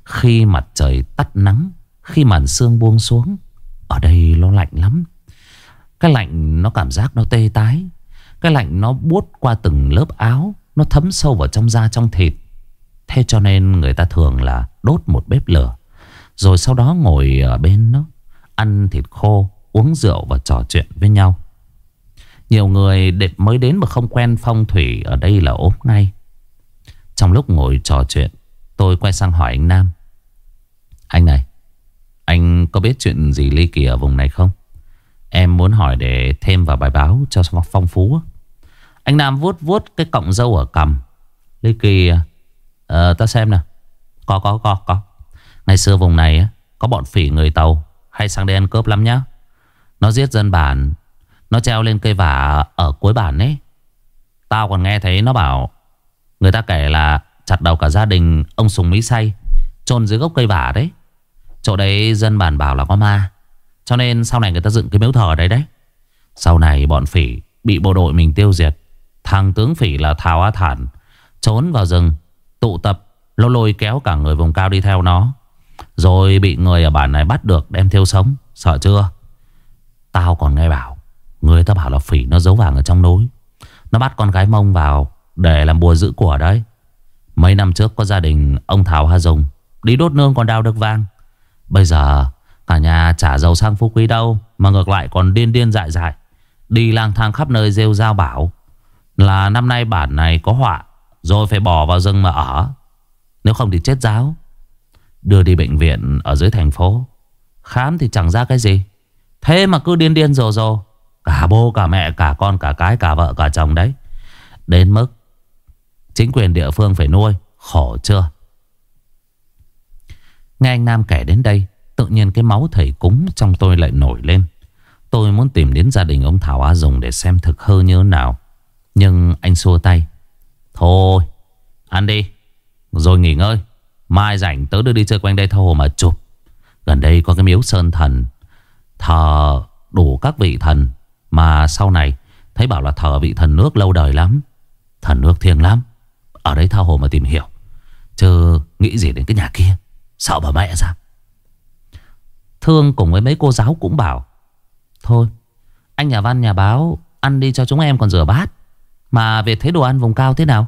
Khi mặt trời tắt nắng khi màn sương buông xuống, Ở đây nó lạnh lắm. Cái lạnh nó cảm giác nó tê tái. Cái lạnh nó buốt qua từng lớp áo, Nó thấm sâu vào trong da, trong thịt. Thế cho nên người ta thường là đốt một bếp lửa, Rồi sau đó ngồi ở bên nó, Ăn thịt khô, Uống rượu và trò chuyện với nhau. Nhiều người mới đến mà không quen phong thủy Ở đây là ốm ngay. Trong lúc ngồi trò chuyện, Tôi quay sang hỏi anh Nam. Anh này anh có biết chuyện gì ly kỳ ở vùng này không? Em muốn hỏi để thêm vào bài báo cho phong phú. Anh Nam vuốt vuốt cái cọng dâu ở cằm. Ly kỳ à ta xem nào. Có có có có. Ngày xưa vùng này có bọn phỉ người Tàu, Hay sang đây ăn cướp lắm nhá. Nó giết dân bản, Nó treo lên cây vả ở cuối bản ấy. Tao còn nghe thấy nó bảo, Người ta kể là chặt đầu cả gia đình ông Sùng Mỹ Say, chôn dưới gốc cây vả đấy. Chỗ đấy dân bản bảo là có ma. Cho nên sau này người ta dựng cái miếu thờ đấy đấy. Sau này bọn phỉ bị bộ đội mình tiêu diệt. Thằng tướng phỉ là Thảo Á Thản, Trốn vào rừng, Tụ tập, Lô lôi kéo cả người vùng cao đi theo nó. Rồi bị người ở bản này bắt được, Đem thiêu sống. Sợ chưa? Tao còn nghe bảo, Người ta bảo là phỉ nó giấu vàng ở trong núi. Nó bắt con gái mông vào Để làm bùa giữ của đấy. Mấy năm trước có gia đình ông Thảo Hà Dùng Đi đốt nương còn đào được vàng. Bây giờ, cả nhà trả giàu sang phú quý đâu, Mà ngược lại còn điên điên dại dại. Đi lang thang khắp nơi rêu giao bảo, Là năm nay bản này có họa, rồi phải bỏ vào rừng mà ở. Nếu không thì chết giáo. Đưa đi bệnh viện ở dưới thành phố. Khám thì chẳng ra cái gì. Thế mà cứ điên điên rồ rồ. Cả bố, cả mẹ, cả con, cả cái, cả vợ, cả chồng đấy. Đến mức Chính quyền địa phương phải nuôi. Khổ chưa? Nghe anh Nam kể đến đây, Tự nhiên cái máu thầy cúng trong tôi lại nổi lên. Tôi muốn tìm đến gia đình ông Thảo Á Dùng Để xem thực hư như thế nào. Nhưng anh xua tay. Thôi, Ăn đi. Rồi nghỉ ngơi. Mai rảnh tớ đưa đi chơi quanh đây thâu hồ mà chụp. Gần đây có cái miếu sơn thần. Thờ đủ các vị thần. Mà sau này, Thấy bảo là thờ vị thần nước lâu đời lắm. Thần nước thiêng lắm. Ở đây thao hồ mà tìm hiểu. Chứ nghĩ gì đến cái nhà kia. Sợ bà mẹ sao? Thương cùng với mấy cô giáo cũng bảo Thôi Anh nhà văn nhà báo Ăn đi cho chúng em còn rửa bát. Mà về thấy đồ ăn vùng cao thế nào?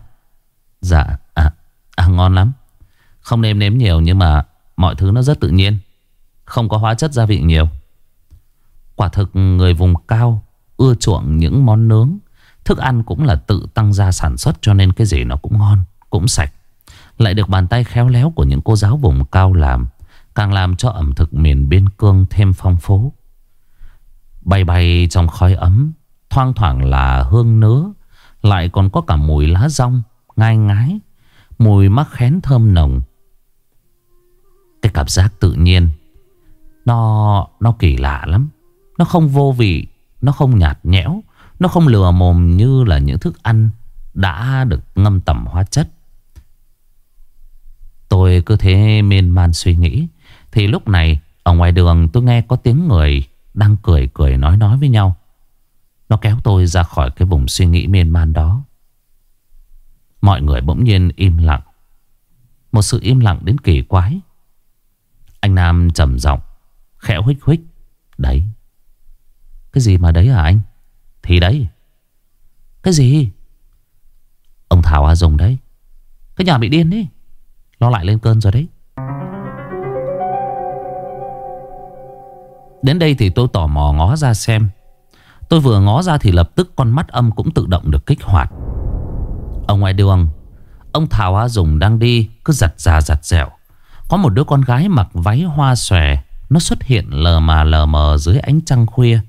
Dạ à, à, Ngon lắm. Không nêm nếm nhiều nhưng mà Mọi thứ nó rất tự nhiên. Không có hóa chất gia vị nhiều. Quả thực người vùng cao Ưa chuộng những món nướng. Thức ăn cũng là tự tăng gia sản xuất Cho nên cái gì nó cũng ngon Cũng sạch. Lại được bàn tay khéo léo của những cô giáo vùng cao làm, Càng làm cho ẩm thực miền biên cương thêm phong phú. Bay bay trong khói ấm, Thoang thoảng là hương nứa, lại còn có cả mùi lá rong, Ngai ngái, Mùi mắc khén thơm nồng. Cái cảm giác tự nhiên, Nó Nó kỳ lạ lắm. Nó không vô vị, Nó không nhạt nhẽo, Nó không lừa mồm như là những thức ăn Đã được ngâm tẩm hóa chất. Tôi cứ thế miên man suy nghĩ. Thì lúc này, Ở ngoài đường tôi nghe có tiếng người Đang cười cười nói nói với nhau. Nó kéo tôi ra khỏi cái vùng suy nghĩ miên man đó. Mọi người bỗng nhiên im lặng. Một sự im lặng đến kỳ quái. Anh Nam trầm giọng, Khẽ huých huých, Đấy. Cái gì mà đấy hả anh? Thì đấy. Cái gì? Ông Thảo A dùng đấy? Cái nhà bị điên đấy nó lại lên cơn rồi đấy Đến đây thì tôi tò mò ngó ra xem Tôi vừa ngó ra thì lập tức con mắt âm cũng tự động được kích hoạt. Ở ngoài đường, ông Thảo Á Dùng đang đi cứ giặt già giặt dẻo. Có một đứa con gái mặc váy hoa xòe, nó xuất hiện lờ mà lờ mờ dưới ánh trăng khuya.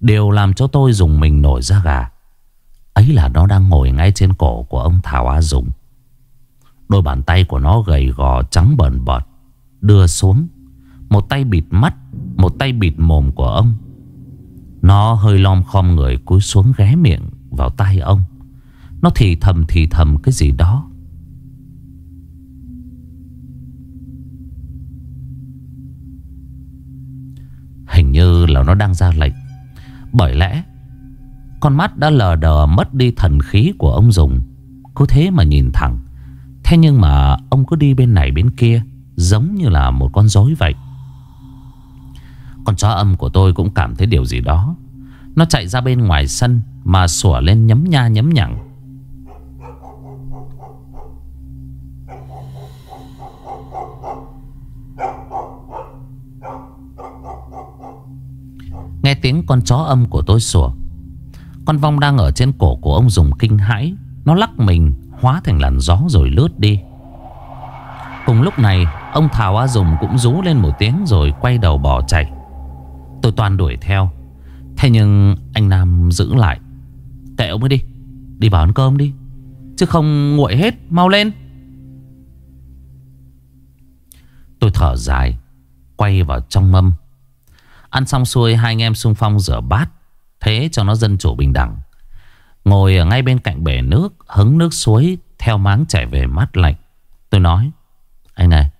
Điều làm cho tôi dùng mình nổi da gà Ấy là nó đang ngồi ngay trên cổ của ông Thảo A Dùng. Đôi bàn tay của nó gầy gò, trắng bờn bọt, Đưa xuống. Một tay bịt mắt, Một tay bịt mồm của ông. Nó hơi lom khom người cúi xuống ghé miệng vào tay ông. Nó thì thầm thì thầm cái gì đó. Hình như là nó đang ra lệnh. Bởi lẽ, Con mắt đã lờ đờ mất đi thần khí của ông Dùng. Cứ thế mà nhìn thẳng. Thế nhưng mà ông cứ đi bên này bên kia, Giống như là một con rối vậy. Con chó âm của tôi cũng cảm thấy điều gì đó. Nó chạy ra bên ngoài sân Mà sủa lên nhấm nha nhấm nhẳng Nghe tiếng con chó âm của tôi sủa, Con vong đang ở trên cổ của ông dùng kinh hãi. Nó lắc mình Hóa thành làn gió rồi lướt đi. Cùng lúc này, Ông Thảo A Dùng cũng rú lên một tiếng Rồi quay đầu bỏ chạy. Tôi toàn đuổi theo. Thế nhưng anh Nam giữ lại. Tệ ông ấy đi Đi vào ăn cơm đi, Chứ không nguội hết, Mau lên. Tôi thở dài, Quay vào trong mâm. Ăn xong xuôi, hai anh em xung phong rửa bát, Thế cho nó dân chủ bình đẳng. Ngồi ở ngay bên cạnh bể nước, Hứng nước suối, Theo máng chảy về mát lạnh. Tôi nói, Anh này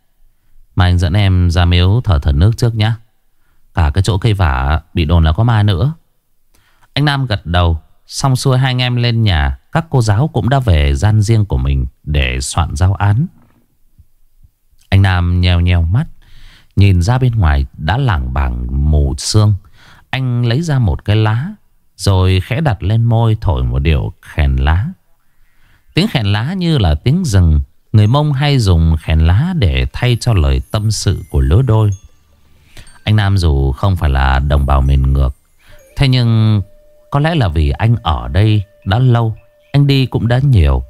Mà anh dẫn em ra miếu thở thần nước trước nhá. Cả cái chỗ cây vả Bị đồn là có ma nữa. Anh Nam gật đầu, Xong xuôi hai anh em lên nhà. Các cô giáo cũng đã về gian riêng của mình Để soạn giáo án. Anh Nam nheo nheo mắt, Nhìn ra bên ngoài đã lảng bảng mù sương. Anh lấy ra một cái lá rồi khẽ đặt lên môi thổi một điệu khèn lá. Tiếng khèn lá như là tiếng rừng. Người mông hay dùng khèn lá để thay cho lời tâm sự của lứa đôi. Anh Nam dù không phải là đồng bào miền ngược, Thế nhưng có lẽ là vì anh ở đây đã lâu, Anh đi cũng đã nhiều.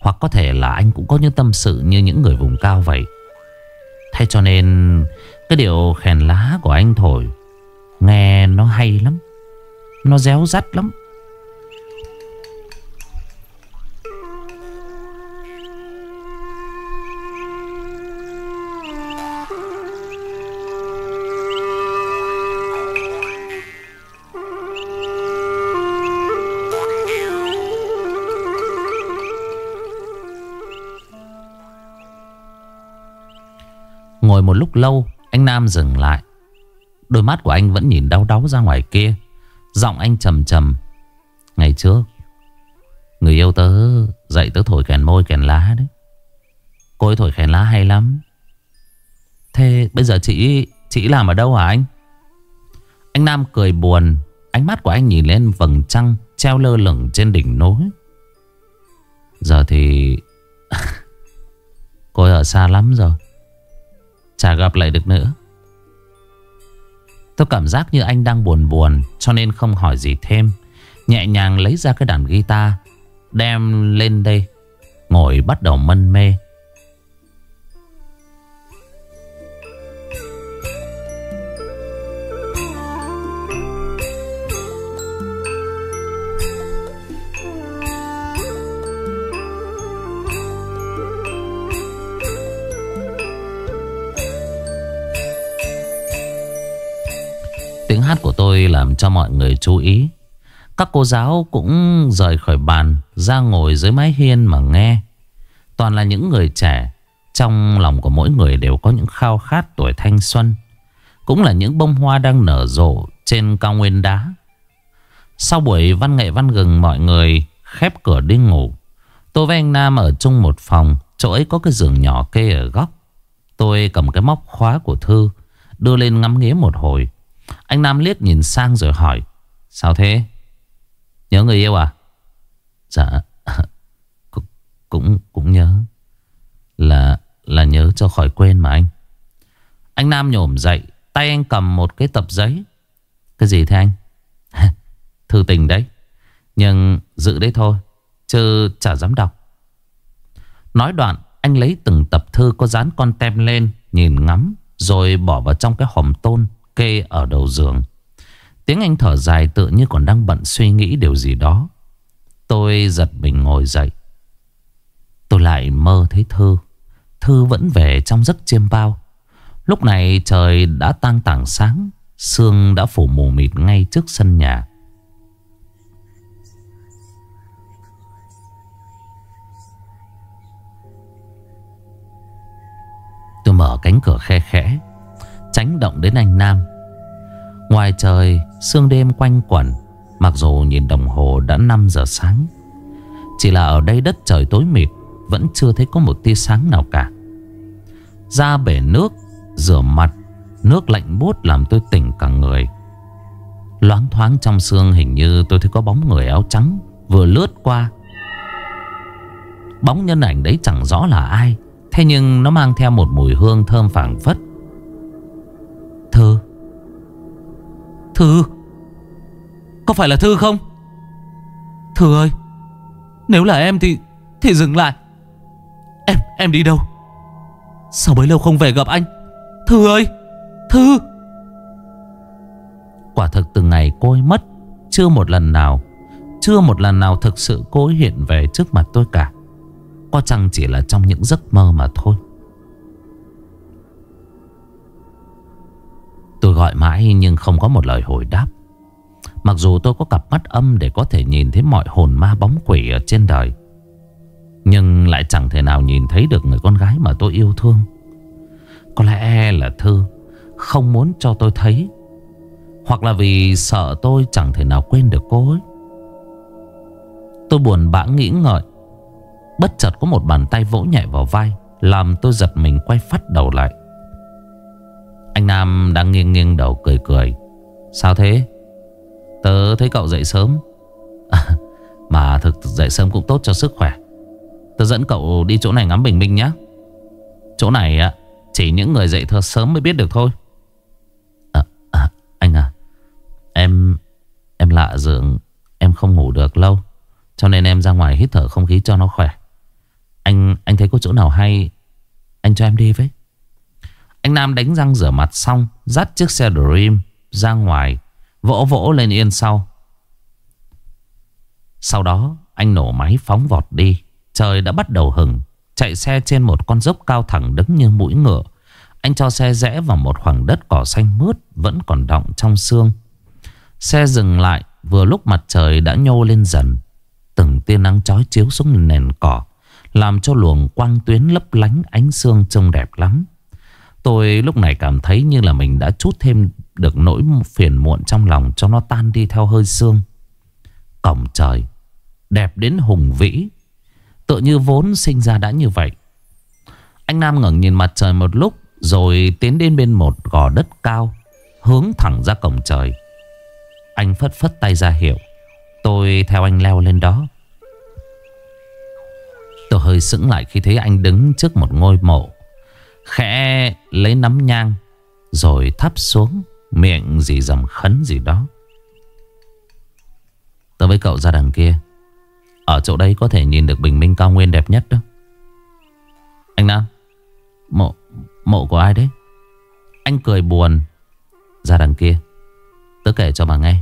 Hoặc có thể là anh cũng có những tâm sự như những người vùng cao vậy. Thế cho nên cái điệu khèn lá của anh thổi, Nghe nó hay lắm. Nó réo rắt lắm. Ngồi một lúc lâu, Anh Nam dừng lại. Đôi mắt của anh vẫn nhìn đau đáu ra ngoài kia. Giọng anh trầm trầm. Ngày trước, Người yêu tớ dạy tớ thổi kèn môi, kèn lá đấy. Cô ấy thổi kèn lá hay lắm. Thế bây giờ chị Chị làm ở đâu hả anh? Anh Nam cười buồn, Ánh mắt của anh nhìn lên vầng trăng Treo lơ lửng trên đỉnh núi. Giờ thì Cô ấy ở xa lắm rồi. Chả gặp lại được nữa. Tôi cảm giác như anh đang buồn buồn, Cho nên không hỏi gì thêm. Nhẹ nhàng lấy ra cái đàn guitar, Đem lên đây, Ngồi bắt đầu mân mê. Hát của tôi làm cho mọi người chú ý. Các cô giáo cũng rời khỏi bàn, Ra ngồi dưới mái hiên mà nghe. Toàn là những người trẻ, Trong lòng của mỗi người đều có những khao khát tuổi thanh xuân, Cũng là những bông hoa đang nở rộ trên cao nguyên đá. Sau buổi văn nghệ văn gừng, mọi người khép cửa đi ngủ. Tôi với anh Nam ở chung một phòng, Chỗ ấy có cái giường nhỏ kê ở góc. Tôi cầm cái móc khóa của Thư, Đưa lên ngắm nghía một hồi anh Nam liếc nhìn sang rồi hỏi Sao thế? Nhớ người yêu à? Dạ cũng, cũng cũng nhớ. Là là nhớ cho khỏi quên mà anh. Anh Nam nhổm dậy Tay anh cầm một cái tập giấy. Cái gì thế anh? Thư tình đấy. Nhưng giữ đấy thôi Chứ chả dám đọc. Nói đoạn anh lấy từng tập thư có dán con tem lên Nhìn ngắm Rồi bỏ vào trong cái hòm tôn kê ở đầu giường. Tiếng anh thở dài tự như còn đang bận suy nghĩ điều gì đó. Tôi giật mình ngồi dậy. Tôi lại mơ thấy Thư. Thư vẫn về trong giấc chiêm bao. Lúc này trời đã tăng tảng sáng, Sương đã phủ mù mịt ngay trước sân nhà. Tôi mở cánh cửa khe khẽ. Tránh động đến anh Nam. Ngoài trời, sương đêm quanh quẩn, Mặc dù nhìn đồng hồ đã 5 giờ sáng. Chỉ là ở đây đất trời tối mịt, Vẫn chưa thấy có một tia sáng nào cả. Ra bể nước, Rửa mặt, Nước lạnh bút làm tôi tỉnh cả người. Loáng thoáng trong sương hình như tôi thấy có bóng người áo trắng Vừa lướt qua. Bóng nhân ảnh đấy chẳng rõ là ai, Thế nhưng nó mang theo một mùi hương thơm phảng phất. Thư Thư? Có phải là Thư không? Thư ơi, Nếu là em thì Thì dừng lại. Em em đi đâu? Sao bấy lâu không về gặp anh? Thư ơi, Thư! Quả thực từ ngày cô ấy mất, Chưa một lần nào, Chưa một lần nào thực sự cô ấy hiện về trước mặt tôi cả. Có chăng chỉ là trong những giấc mơ mà thôi. Tôi gọi mãi nhưng không có một lời hồi đáp. Mặc dù tôi có cặp mắt âm để có thể nhìn thấy mọi hồn ma bóng quỷ ở trên đời, Nhưng lại chẳng thể nào nhìn thấy được người con gái mà tôi yêu thương. Có lẽ là Thư không muốn cho tôi thấy, Hoặc là vì sợ tôi chẳng thể nào quên được cô ấy. Tôi buồn bã nghĩ ngợi, Bất chợt có một bàn tay vỗ nhẹ vào vai, Làm tôi giật mình quay phát đầu lại. Anh Nam đang nghiêng nghiêng đầu cười cười. Sao thế? Tớ thấy cậu dậy sớm. À, Mà thực dậy sớm cũng tốt cho sức khỏe. Tớ dẫn cậu đi chỗ này ngắm bình minh nhé. Chỗ này chỉ những người dậy thơ sớm mới biết được thôi. À, à, anh à Em Em lạ dưỡng Em không ngủ được lâu Cho nên em ra ngoài hít thở không khí cho nó khỏe. Anh anh thấy có chỗ nào hay Anh cho em đi với. Anh Nam đánh răng rửa mặt xong, Dắt chiếc xe Dream ra ngoài, Vỗ vỗ lên yên sau. Sau đó, anh nổ máy phóng vọt đi. Trời đã bắt đầu hừng Chạy xe trên một con dốc cao thẳng đứng như mũi ngựa. Anh cho xe rẽ vào một khoảng đất cỏ xanh mướt Vẫn còn đọng trong xương. Xe dừng lại, Vừa lúc mặt trời đã nhô lên dần. Từng tia nắng chói chiếu xuống nền cỏ, Làm cho luồng quang tuyến lấp lánh ánh sương trông đẹp lắm. Tôi lúc này cảm thấy như là mình đã chút thêm được nỗi phiền muộn trong lòng cho nó tan đi theo hơi sương. Cổng trời, đẹp đến hùng vĩ, tự như vốn sinh ra đã như vậy. Anh Nam ngẩng nhìn mặt trời một lúc rồi tiến đến bên một gò đất cao Hướng thẳng ra cổng trời Anh phất phất tay ra hiệu Tôi theo anh leo lên đó Tôi hơi sững lại khi thấy anh đứng trước một ngôi mộ Khẽ lấy nắm nhang, Rồi thắp xuống Miệng gì dầm khấn gì đó. Tôi với cậu ra đằng kia. Ở chỗ đây có thể nhìn được bình minh cao nguyên đẹp nhất đó. Anh Nam, Mộ Mộ của ai đấy? Anh cười buồn, Ra đằng kia. Tớ kể cho bà nghe.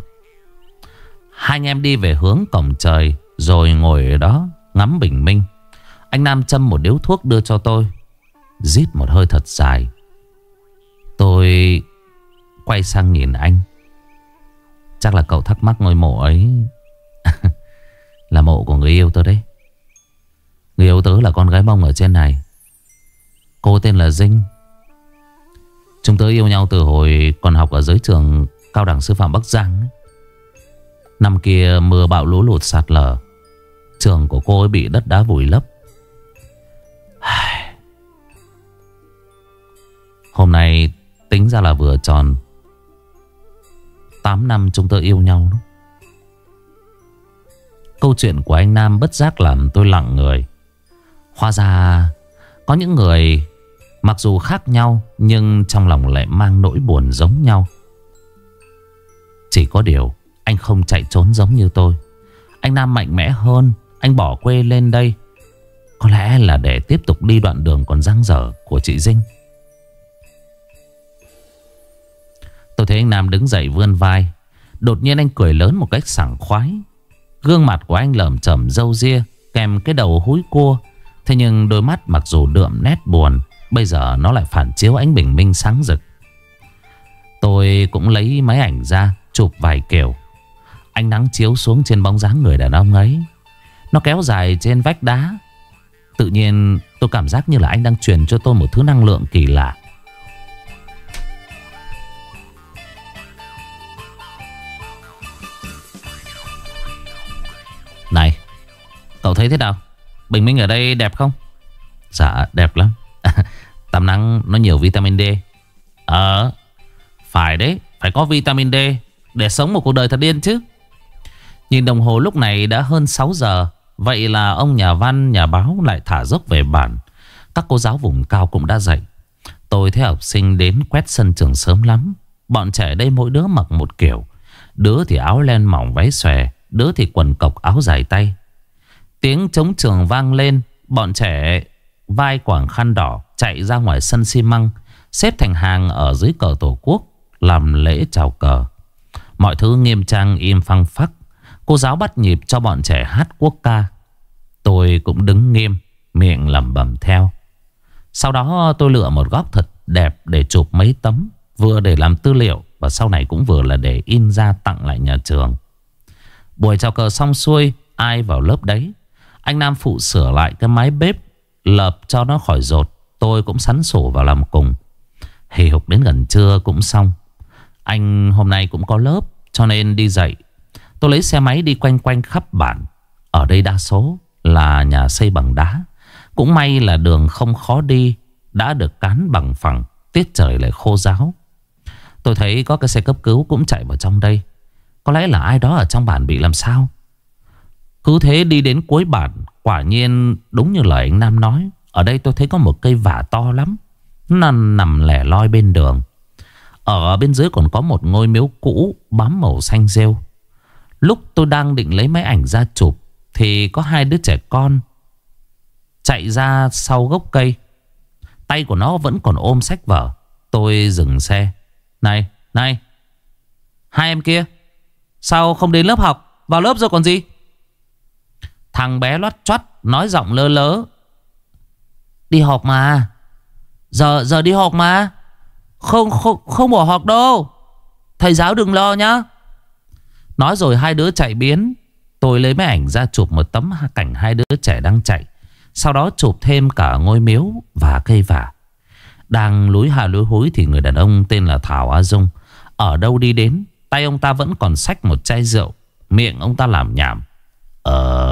Hai anh em đi về hướng cổng trời, Rồi ngồi ở đó ngắm bình minh. Anh Nam châm một điếu thuốc đưa cho tôi. Rít một hơi thật dài Tôi quay sang nhìn anh Chắc là cậu thắc mắc ngôi mộ ấy Là mộ của người yêu tôi đấy Người yêu tớ là con gái bông ở trên này Cô tên là Dinh Chúng tôi yêu nhau từ hồi còn học ở dưới trường cao đẳng sư phạm Bắc Giang. Năm kia mưa bão lũ lụt sạt lở. Trường của cô ấy bị đất đá vùi lấp. Hôm nay tính ra là vừa tròn 8 năm chúng tôi yêu nhau đó. Câu chuyện của anh Nam bất giác làm tôi lặng người Hóa ra Có những người Mặc dù khác nhau nhưng trong lòng lại mang nỗi buồn giống nhau. Chỉ có điều anh không chạy trốn giống như tôi. Anh Nam mạnh mẽ hơn, anh bỏ quê lên đây. Có lẽ là để tiếp tục đi đoạn đường còn răng dở của chị Dinh. Tôi thấy anh Nam đứng dậy vươn vai. Đột nhiên anh cười lớn một cách sảng khoái. Gương mặt của anh lởm chởm râu ria, Kèm cái đầu húi cua. Thế nhưng đôi mắt mặc dù đượm nét buồn, Bây giờ nó lại phản chiếu ánh bình minh sáng rực. Tôi cũng lấy máy ảnh ra, Chụp vài kiểu. Ánh nắng chiếu xuống trên bóng dáng người đàn ông ấy. Nó kéo dài trên vách đá. Tự nhiên tôi cảm giác như là anh đang truyền cho tôi một thứ năng lượng kỳ lạ. Cậu thấy thế nào? Bình minh ở đây đẹp không? Dạ đẹp lắm. Tắm nắng, nó nhiều vitamin D. Ờ Phải đấy, Phải có vitamin D Để sống một cuộc đời thật điên chứ. Nhìn đồng hồ lúc này đã hơn 6 giờ, Vậy là ông nhà văn, nhà báo lại thả dốc về bản Các cô giáo vùng cao cũng đã dậy. Tôi thấy học sinh đến quét sân trường sớm lắm. Bọn trẻ đây mỗi đứa mặc một kiểu. Đứa thì áo len mỏng váy xòe, Đứa thì quần cộc áo dài tay. Tiếng chống trường vang lên, Bọn trẻ vai quảng khăn đỏ Chạy ra ngoài sân xi măng, Xếp thành hàng ở dưới cờ tổ quốc, Làm lễ chào cờ. Mọi thứ nghiêm trang, im phăng phắc. Cô giáo bắt nhịp cho bọn trẻ hát quốc ca. Tôi cũng đứng nghiêm, Miệng lẩm bẩm theo. Sau đó tôi lựa một góc thật đẹp Để chụp mấy tấm, Vừa để làm tư liệu Và sau này cũng vừa là để in ra tặng lại nhà trường. Buổi chào cờ xong xuôi, Ai vào lớp đấy? Anh Nam phụ sửa lại cái máy bếp Lợp cho nó khỏi rột. Tôi cũng sắn sổ vào làm cùng. Hì hục đến gần trưa cũng xong. Anh hôm nay cũng có lớp, Cho nên đi dậy Tôi lấy xe máy đi quanh quanh khắp bản. Ở đây đa số là nhà xây bằng đá. Cũng may là đường không khó đi, Đã được cán bằng phẳng, Tiết trời lại khô ráo. Tôi thấy có cái xe cấp cứu cũng chạy vào trong đây. Có lẽ là ai đó ở trong bản bị làm sao? Cứ thế đi đến cuối bản Quả nhiên đúng như lời anh Nam nói. Ở đây tôi thấy có một cây vả to lắm Nó nằm lẻ loi bên đường. Ở bên dưới còn có một ngôi miếu cũ Bám màu xanh rêu. Lúc tôi đang định lấy máy ảnh ra chụp Thì có hai đứa trẻ con Chạy ra sau gốc cây. Tay của nó vẫn còn ôm sách vở. Tôi dừng xe. Này, này Hai em kia Sao không đến lớp học? Vào lớp rồi còn gì? Thằng bé loắt choắt Nói giọng lơ lớ. Đi học mà. Giờ giờ đi học mà. Không không không bỏ học đâu. Thầy giáo đừng lo nhá. Nói rồi hai đứa chạy biến. Tôi lấy máy ảnh ra chụp một tấm cảnh hai đứa trẻ đang chạy. Sau đó chụp thêm cả ngôi miếu và cây vả. Đang lúi hà lúi húi thì người đàn ông tên là Thảo A Dung. Ở đâu đi đến, Tay ông ta vẫn còn xách một chai rượu. Miệng ông ta làm nhảm. Ờ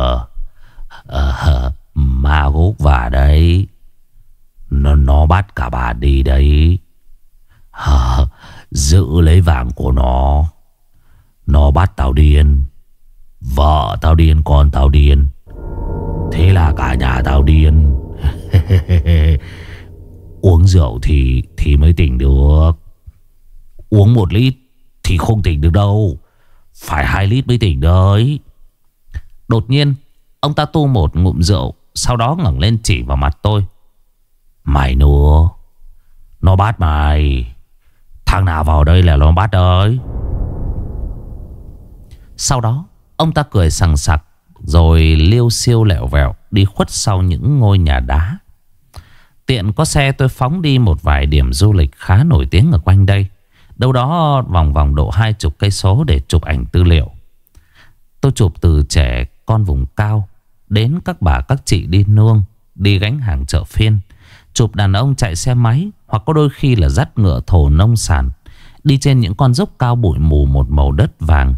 Ờ Ma gốc vả đấy. Nó, nó bắt cả bà đi đấy. Hờ, Giữ lấy vàng của nó. Nó bắt tao điên Vợ tao điên con tao điên Thế là cả nhà tao điên Uống rượu thì thì mới tỉnh được. Uống một lít thì không tỉnh được đâu. Phải hai lít mới tỉnh đấy. Đột nhiên Ông ta tu một ngụm rượu, Sau đó ngẩng lên chỉ vào mặt tôi. Mày nữa Nó bắt mày. Thằng nào vào đây là nó bắt đấy sau đó, ông ta cười sằng sặc, Rồi liêu siêu lẹo vẹo Đi khuất sau những ngôi nhà đá. Tiện có xe tôi phóng đi một vài điểm du lịch khá nổi tiếng ở quanh đây. Đâu đó vòng vòng độ hai chục cây số để chụp ảnh tư liệu. Tôi chụp từ trẻ con vùng cao Đến các bà các chị đi nương Đi gánh hàng chợ phiên Chụp đàn ông chạy xe máy Hoặc có đôi khi là dắt ngựa thổ nông sản Đi trên những con dốc cao bụi mù một màu đất vàng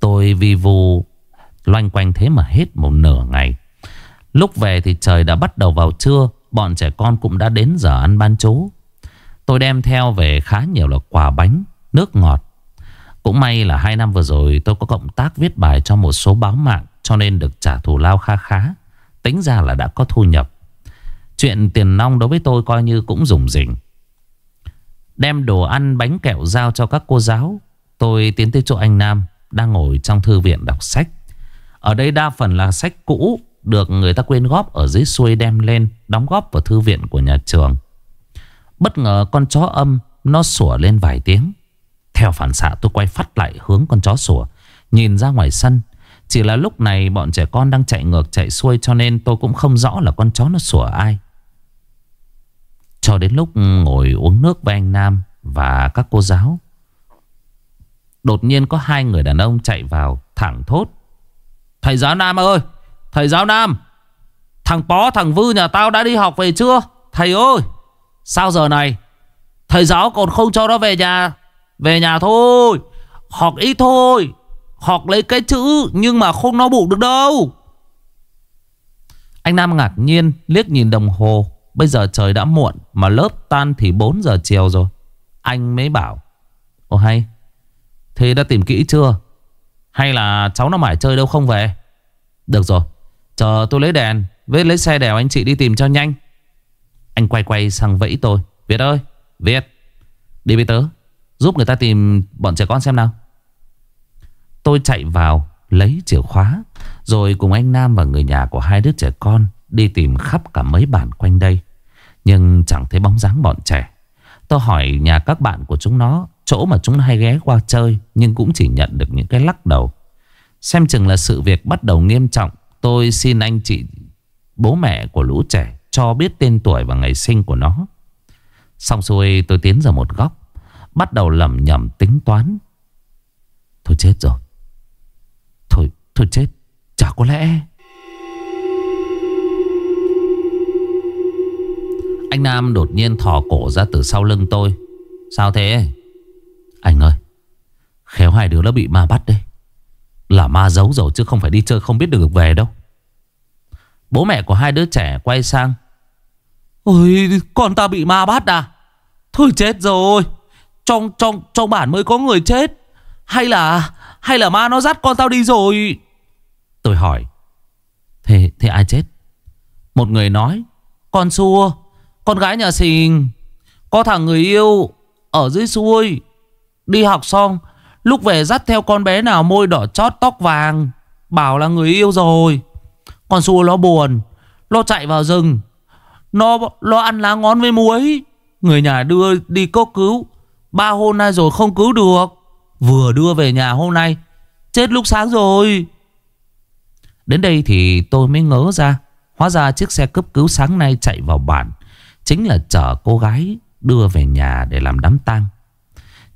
Tôi vi vu loanh quanh thế mà hết một nửa ngày. Lúc về thì trời đã bắt đầu vào trưa. Bọn trẻ con cũng đã đến giờ ăn ban chú. Tôi đem theo về khá nhiều là quà bánh, nước ngọt. Cũng may là hai năm vừa rồi tôi có cộng tác viết bài cho một số báo mạng cho nên được trả thù lao kha khá. Tính ra là đã có thu nhập. Chuyện tiền nong đối với tôi coi như cũng rủng rỉnh. Đem đồ ăn, bánh kẹo giao cho các cô giáo. Tôi tiến tới chỗ anh Nam, đang ngồi trong thư viện đọc sách. Ở đây đa phần là sách cũ, được người ta quyên góp ở dưới xuôi đem lên, đóng góp vào thư viện của nhà trường. Bất ngờ con chó âm, nó sủa lên vài tiếng. Theo phản xạ, tôi quay phát lại hướng con chó sủa, Nhìn ra ngoài sân chỉ là lúc này bọn trẻ con đang chạy ngược, chạy xuôi Cho nên tôi cũng không rõ là con chó nó sủa ai. Cho đến lúc ngồi uống nước với anh Nam Và các cô giáo, Đột nhiên có hai người đàn ông chạy vào Thẳng thốt. Thầy giáo Nam ơi, Thầy giáo Nam, Thằng Pó, thằng Vư nhà tao đã đi học về chưa? Thầy ơi, Sao giờ này? Thầy giáo còn không cho nó về nhà Về nhà thôi, Học ít thôi. Học lấy cái chữ Nhưng mà không nó bụng được đâu. Anh Nam ngạc nhiên Liếc nhìn đồng hồ. Bây giờ trời đã muộn Mà lớp tan thì 4 giờ chiều rồi. Anh mới bảo, Ồ, hay. Thế đã tìm kỹ chưa? Hay là cháu nó mải chơi đâu không về? Được rồi, Chờ tôi lấy đèn, Với lấy xe đèo anh chị đi tìm cho nhanh. Anh quay quay sang vẫy tôi, Việt ơi, Việt, Đi với tớ, Giúp người ta tìm bọn trẻ con xem nào. Tôi chạy vào, Lấy chìa khóa, Rồi cùng anh Nam và người nhà của hai đứa trẻ con Đi tìm khắp cả mấy bản quanh đây. Nhưng chẳng thấy bóng dáng bọn trẻ. Tôi hỏi nhà các bạn của chúng nó Chỗ mà chúng hay ghé qua chơi, Nhưng cũng chỉ nhận được những cái lắc đầu. Xem chừng là sự việc bắt đầu nghiêm trọng, Tôi xin anh chị, Bố mẹ của lũ trẻ Cho biết tên tuổi và ngày sinh của nó. Xong xuôi tôi tiến ra một góc, Bắt đầu lầm nhầm tính toán. Thôi chết rồi Thôi, chết Chả có lẽ. Anh Nam đột nhiên thò cổ ra từ sau lưng tôi. Sao thế? Anh ơi Khéo hai đứa nó bị ma bắt đây Là ma giấu rồi chứ không phải đi chơi không biết được về đâu. Bố mẹ của hai đứa trẻ quay sang. Ôi con ta bị ma bắt à? Thôi chết rồi. Trong trong trong bản mới có người chết. Hay là hay là ma nó dắt con tao đi rồi? Tôi hỏi. Thế, thế ai chết? Một người nói. Con xua Con gái nhà xình Có thằng người yêu Ở dưới xuôi. Đi học xong Lúc về dắt theo con bé nào môi đỏ chót tóc vàng. Bảo là người yêu rồi. Con xua nó buồn. Nó chạy vào rừng. Nó, nó ăn lá ngón với muối. Người nhà đưa đi cấp cứu. Ba hôm nay rồi không cứu được. Vừa đưa về nhà hôm nay. Chết lúc sáng rồi. Đến đây thì tôi mới ngớ ra. Hóa ra chiếc xe cấp cứu sáng nay chạy vào bản. Chính là chở cô gái đưa về nhà để làm đám tang.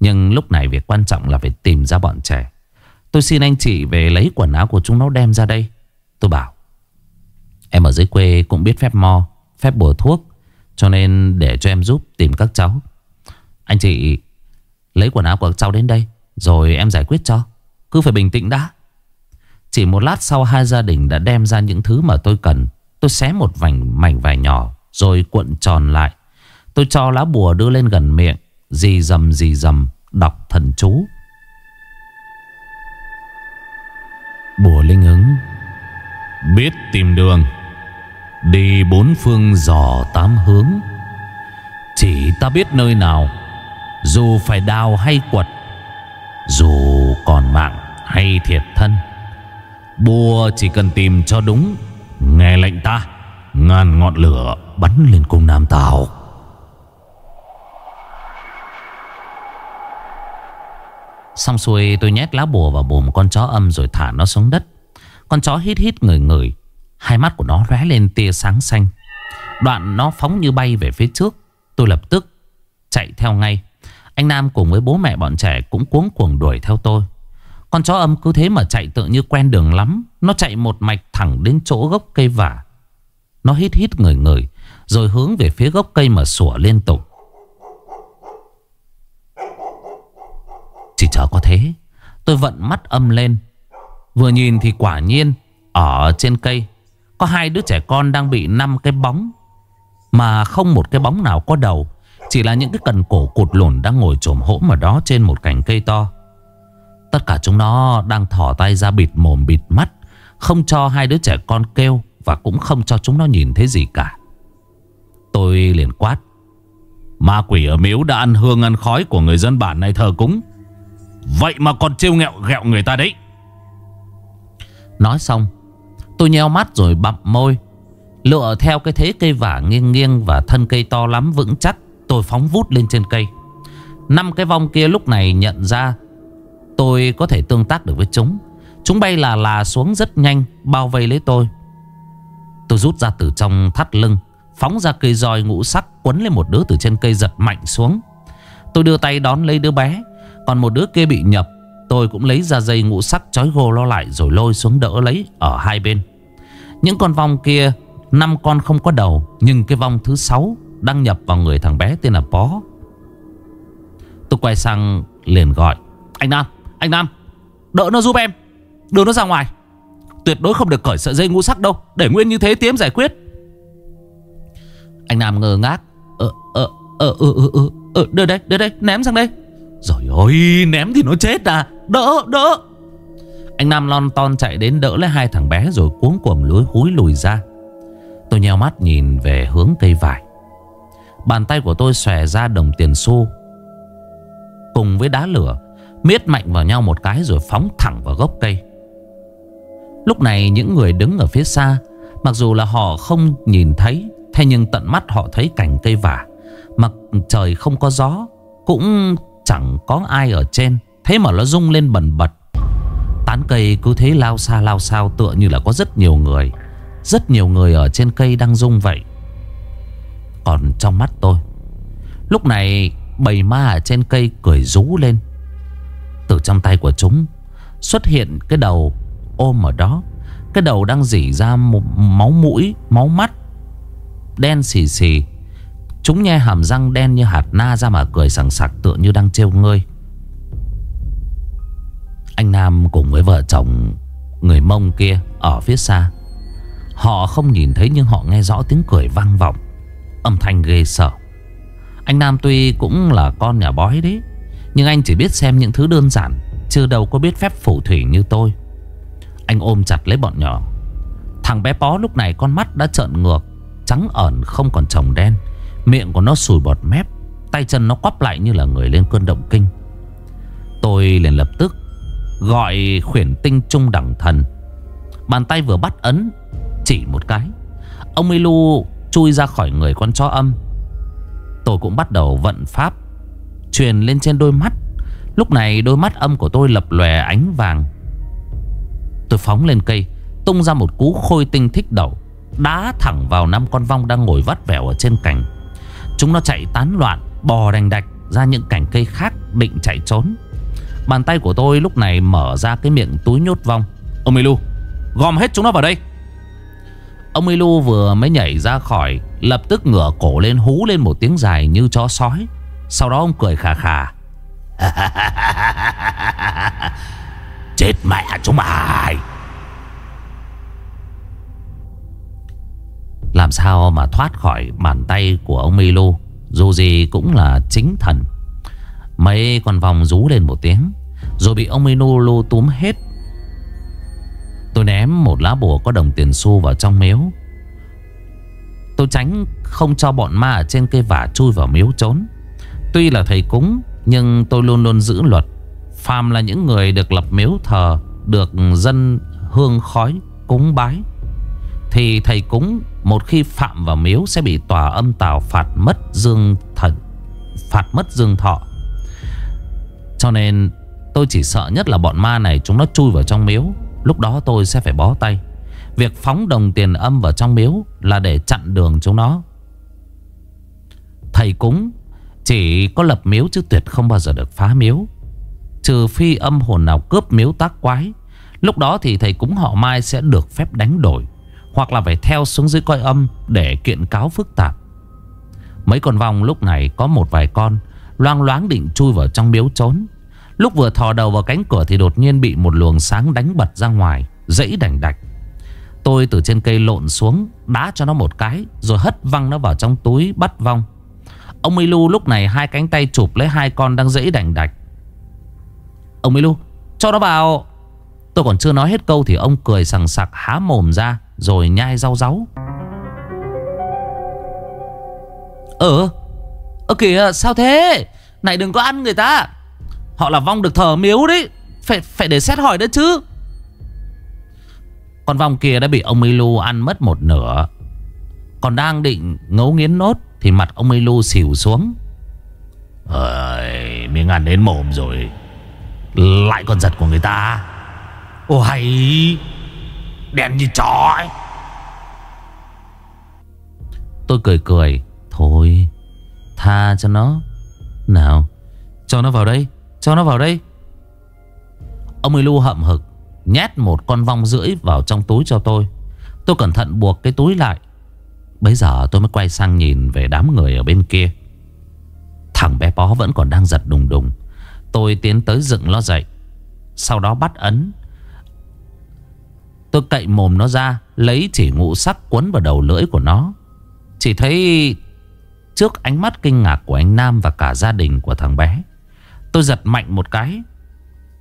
Nhưng lúc này việc quan trọng là phải tìm ra bọn trẻ. Tôi xin anh chị về lấy quần áo của chúng nó đem ra đây. Tôi bảo, Em ở dưới quê cũng biết phép mo, Phép bùa thuốc, Cho nên để cho em giúp tìm các cháu. Anh chị Lấy quần áo của các cháu đến đây. Rồi em giải quyết cho. Cứ phải bình tĩnh đã. Chỉ một lát sau hai gia đình đã đem ra những thứ mà tôi cần. Tôi xé một vành mảnh vải nhỏ Rồi cuộn tròn lại. Tôi cho lá bùa đưa lên gần miệng Dì dầm dì dầm Đọc thần chú. Bùa linh ứng. Biết tìm đường. Đi bốn phương dò tám hướng. Chỉ ta biết nơi nào Dù phải đào hay quật dù còn mạng hay thiệt thân, Bùa chỉ cần tìm cho đúng, Nghe lệnh ta, Ngàn ngọn lửa bắn lên cung Nam Tào. Xong xuôi tôi nhét lá bùa vào bùm con chó âm rồi thả nó xuống đất. Con chó hít hít người người Hai mắt của nó lóe lên tia sáng xanh. Đoạn nó phóng như bay về phía trước, Tôi lập tức chạy theo ngay. Anh Nam cùng với bố mẹ bọn trẻ cũng cuống cuồng đuổi theo tôi. Con chó âm cứ thế mà chạy tự như quen đường lắm. Nó chạy một mạch thẳng đến chỗ gốc cây vả. Nó hít hít người người Rồi hướng về phía gốc cây mà sủa liên tục. Chỉ chờ có thế, Tôi vận mắt âm lên. Vừa nhìn thì quả nhiên, Ở trên cây, có hai đứa trẻ con đang bị năm cái bóng. Mà không một cái bóng nào có đầu. Chỉ là những cái cần cổ cụt lùn Đang ngồi trồm hỗm ở đó trên một cành cây to. Tất cả chúng nó đang thỏ tay ra bịt mồm bịt mắt, Không cho hai đứa trẻ con kêu Và cũng không cho chúng nó nhìn thấy gì cả. Tôi liền quát, Ma quỷ ở miếu đã ăn hương ăn khói của người dân bản này thờ cúng. Vậy mà còn trêu nghẹo ghẹo người ta đấy. Nói xong, Tôi nheo mắt rồi bặm môi. Lựa theo cái thế cây vả nghiêng nghiêng Và thân cây to lắm vững chắc. Tôi phóng vút lên trên cây. Năm cái vong kia lúc này nhận ra Tôi có thể tương tác được với chúng. Chúng bay là là xuống rất nhanh, Bao vây lấy tôi. Tôi rút ra từ trong thắt lưng, Phóng ra cây roi ngũ sắc, Quấn lên một đứa từ trên cây giật mạnh xuống. Tôi đưa tay đón lấy đứa bé, Còn một đứa kia bị nhập, Tôi cũng lấy ra dây ngũ sắc trói gô lo lại Rồi lôi xuống đỡ lấy ở hai bên. Những con vong kia, năm con không có đầu, Nhưng cái vong thứ sáu Đăng nhập vào người thằng bé tên là Bó. Tôi quay sang liền gọi Anh Nam, anh Nam Đỡ nó giúp em Đưa nó ra ngoài. Tuyệt đối không được cởi sợi dây ngũ sắc đâu Để nguyên như thế tiếm giải quyết. Anh Nam ngơ ngác Ờ, ờ, ờ, ờ, ờ, ờ, ờ Đưa đây, đưa đây, ném sang đây. Rồi ôi, ném thì nó chết à Đỡ, đỡ. Anh Nam lon ton chạy đến đỡ lấy hai thằng bé Rồi cuống cuồng lối húi lùi ra. Tôi nheo mắt nhìn về hướng cây vải. Bàn tay của tôi xòe ra đồng tiền xu. Cùng với đá lửa, Miết mạnh vào nhau một cái rồi phóng thẳng vào gốc cây. Lúc này những người đứng ở phía xa, Mặc dù là họ không nhìn thấy, Thế nhưng tận mắt họ thấy cảnh cây vả. Mặc trời không có gió, Cũng chẳng có ai ở trên, Thế mà nó rung lên bần bật. Tán cây cứ thế lao xa, lao sao Tựa như là có rất nhiều người. Rất nhiều người ở trên cây đang rung vậy. Còn trong mắt tôi. Lúc này, bầy ma ở trên cây cười rú lên. Từ trong tay của chúng Xuất hiện cái đầu ôm ở đó. Cái đầu đang dỉ ra máu mũi, Máu mắt, Đen xì xì. Chúng nhe hàm răng đen như hạt na ra mà cười sẵn sặc tựa như đang trêu ngươi. Anh Nam cùng với vợ chồng, Người mông kia ở phía xa. Họ không nhìn thấy nhưng họ nghe rõ tiếng cười vang vọng. Âm thanh ghê sợ. Anh Nam tuy cũng là con nhà bói đấy, Nhưng anh chỉ biết xem những thứ đơn giản, Chưa đâu có biết phép phù thủy như tôi. Anh ôm chặt lấy bọn nhỏ. Thằng bé bó lúc này con mắt đã trợn ngược, Trắng ẩn, không còn trồng đen. Miệng của nó sùi bọt mép, Tay chân nó quắp lại như là người lên cơn động kinh. Tôi liền lập tức Gọi khuyển tinh trung đẳng thần. Bàn tay vừa bắt ấn, Chỉ một cái. Ông Milu chui ra khỏi người con chó âm. Tôi cũng bắt đầu vận pháp, Truyền lên trên đôi mắt. Lúc này đôi mắt âm của tôi lập lòe ánh vàng. Tôi phóng lên cây, Tung ra một cú khôi tinh thích đầu Đá thẳng vào năm con vong đang ngồi vắt vẻo ở trên cành. Chúng nó chạy tán loạn, Bò đành đạch ra những cành cây khác Định chạy trốn. Bàn tay của tôi lúc này mở ra cái miệng túi nhốt vong. Ông Milu, Gom hết chúng nó vào đây. Ông Ilu vừa mới nhảy ra khỏi, Lập tức ngửa cổ lên hú lên một tiếng dài như chó sói. Sau đó ông cười khà khà. Chết mẹ chúng mày! Làm sao mà thoát khỏi bàn tay của ông Milo Dù gì cũng là chính thần. Mấy con vòng rú lên một tiếng, Rồi bị ông Milo túm hết. Tôi ném một lá bùa có đồng tiền xu vào trong miếu. Tôi tránh không cho bọn ma ở trên cây vả chui vào miếu trốn. Tuy là thầy cúng, Nhưng tôi luôn luôn giữ luật. Phàm là những người được lập miếu thờ, Được dân hương khói, cúng bái, Thì thầy cúng một khi phạm vào miếu sẽ bị tòa âm tào phạt mất dương thần, Phạt mất dương thọ. Cho nên tôi chỉ sợ nhất là bọn ma này chúng nó chui vào trong miếu. Lúc đó tôi sẽ phải bó tay. Việc phóng đồng tiền âm vào trong miếu Là để chặn đường chúng nó. Thầy cúng, Chỉ có lập miếu chứ tuyệt không bao giờ được phá miếu. Trừ phi âm hồn nào cướp miếu tác quái, Lúc đó thì thầy cúng họ mai sẽ được phép đánh đổi, Hoặc là phải theo xuống dưới coi âm Để kiện cáo phức tạp. Mấy con vòng lúc này có một vài con Loang loáng định chui vào trong miếu trốn. Lúc vừa thò đầu vào cánh cửa Thì đột nhiên bị một luồng sáng đánh bật ra ngoài, Dãy đành đạch. Tôi từ trên cây lộn xuống, Đá cho nó một cái, Rồi hất văng nó vào trong túi bắt vong. Ông Milu lúc này hai cánh tay chụp lấy hai con đang dãy đành đạch. Ông Milu cho nó vào. Tôi còn chưa nói hết câu thì ông cười sằng sặc há mồm ra, Rồi nhai rau ráu Ờ Ờ kìa, sao thế? Này đừng có ăn người ta. Họ là vong được thờ miếu đấy. Phải phải để xét hỏi đấy chứ. Con vong kia đã bị ông Milu ăn mất một nửa. Còn đang định ngấu nghiến nốt Thì mặt ông Milu xỉu xuống. Ơi, miếng ăn đến mồm rồi. Lại còn giật của người ta. Ô hay, Đen như chó ấy. Tôi cười cười. Thôi, Tha cho nó. Nào, Cho nó vào đây. Cho nó vào đây. Ông ấy lu hậm hực, Nhét một con vong rưỡi vào trong túi cho tôi. Tôi cẩn thận buộc cái túi lại. Bây giờ tôi mới quay sang nhìn về đám người ở bên kia. Thằng bé bó vẫn còn đang giật đùng đùng. Tôi tiến tới dựng nó dậy. Sau đó bắt ấn. Tôi cậy mồm nó ra, Lấy chỉ ngụ sắc quấn vào đầu lưỡi của nó. Chỉ thấy Trước ánh mắt kinh ngạc của anh Nam Và cả gia đình của thằng bé Tôi giật mạnh một cái.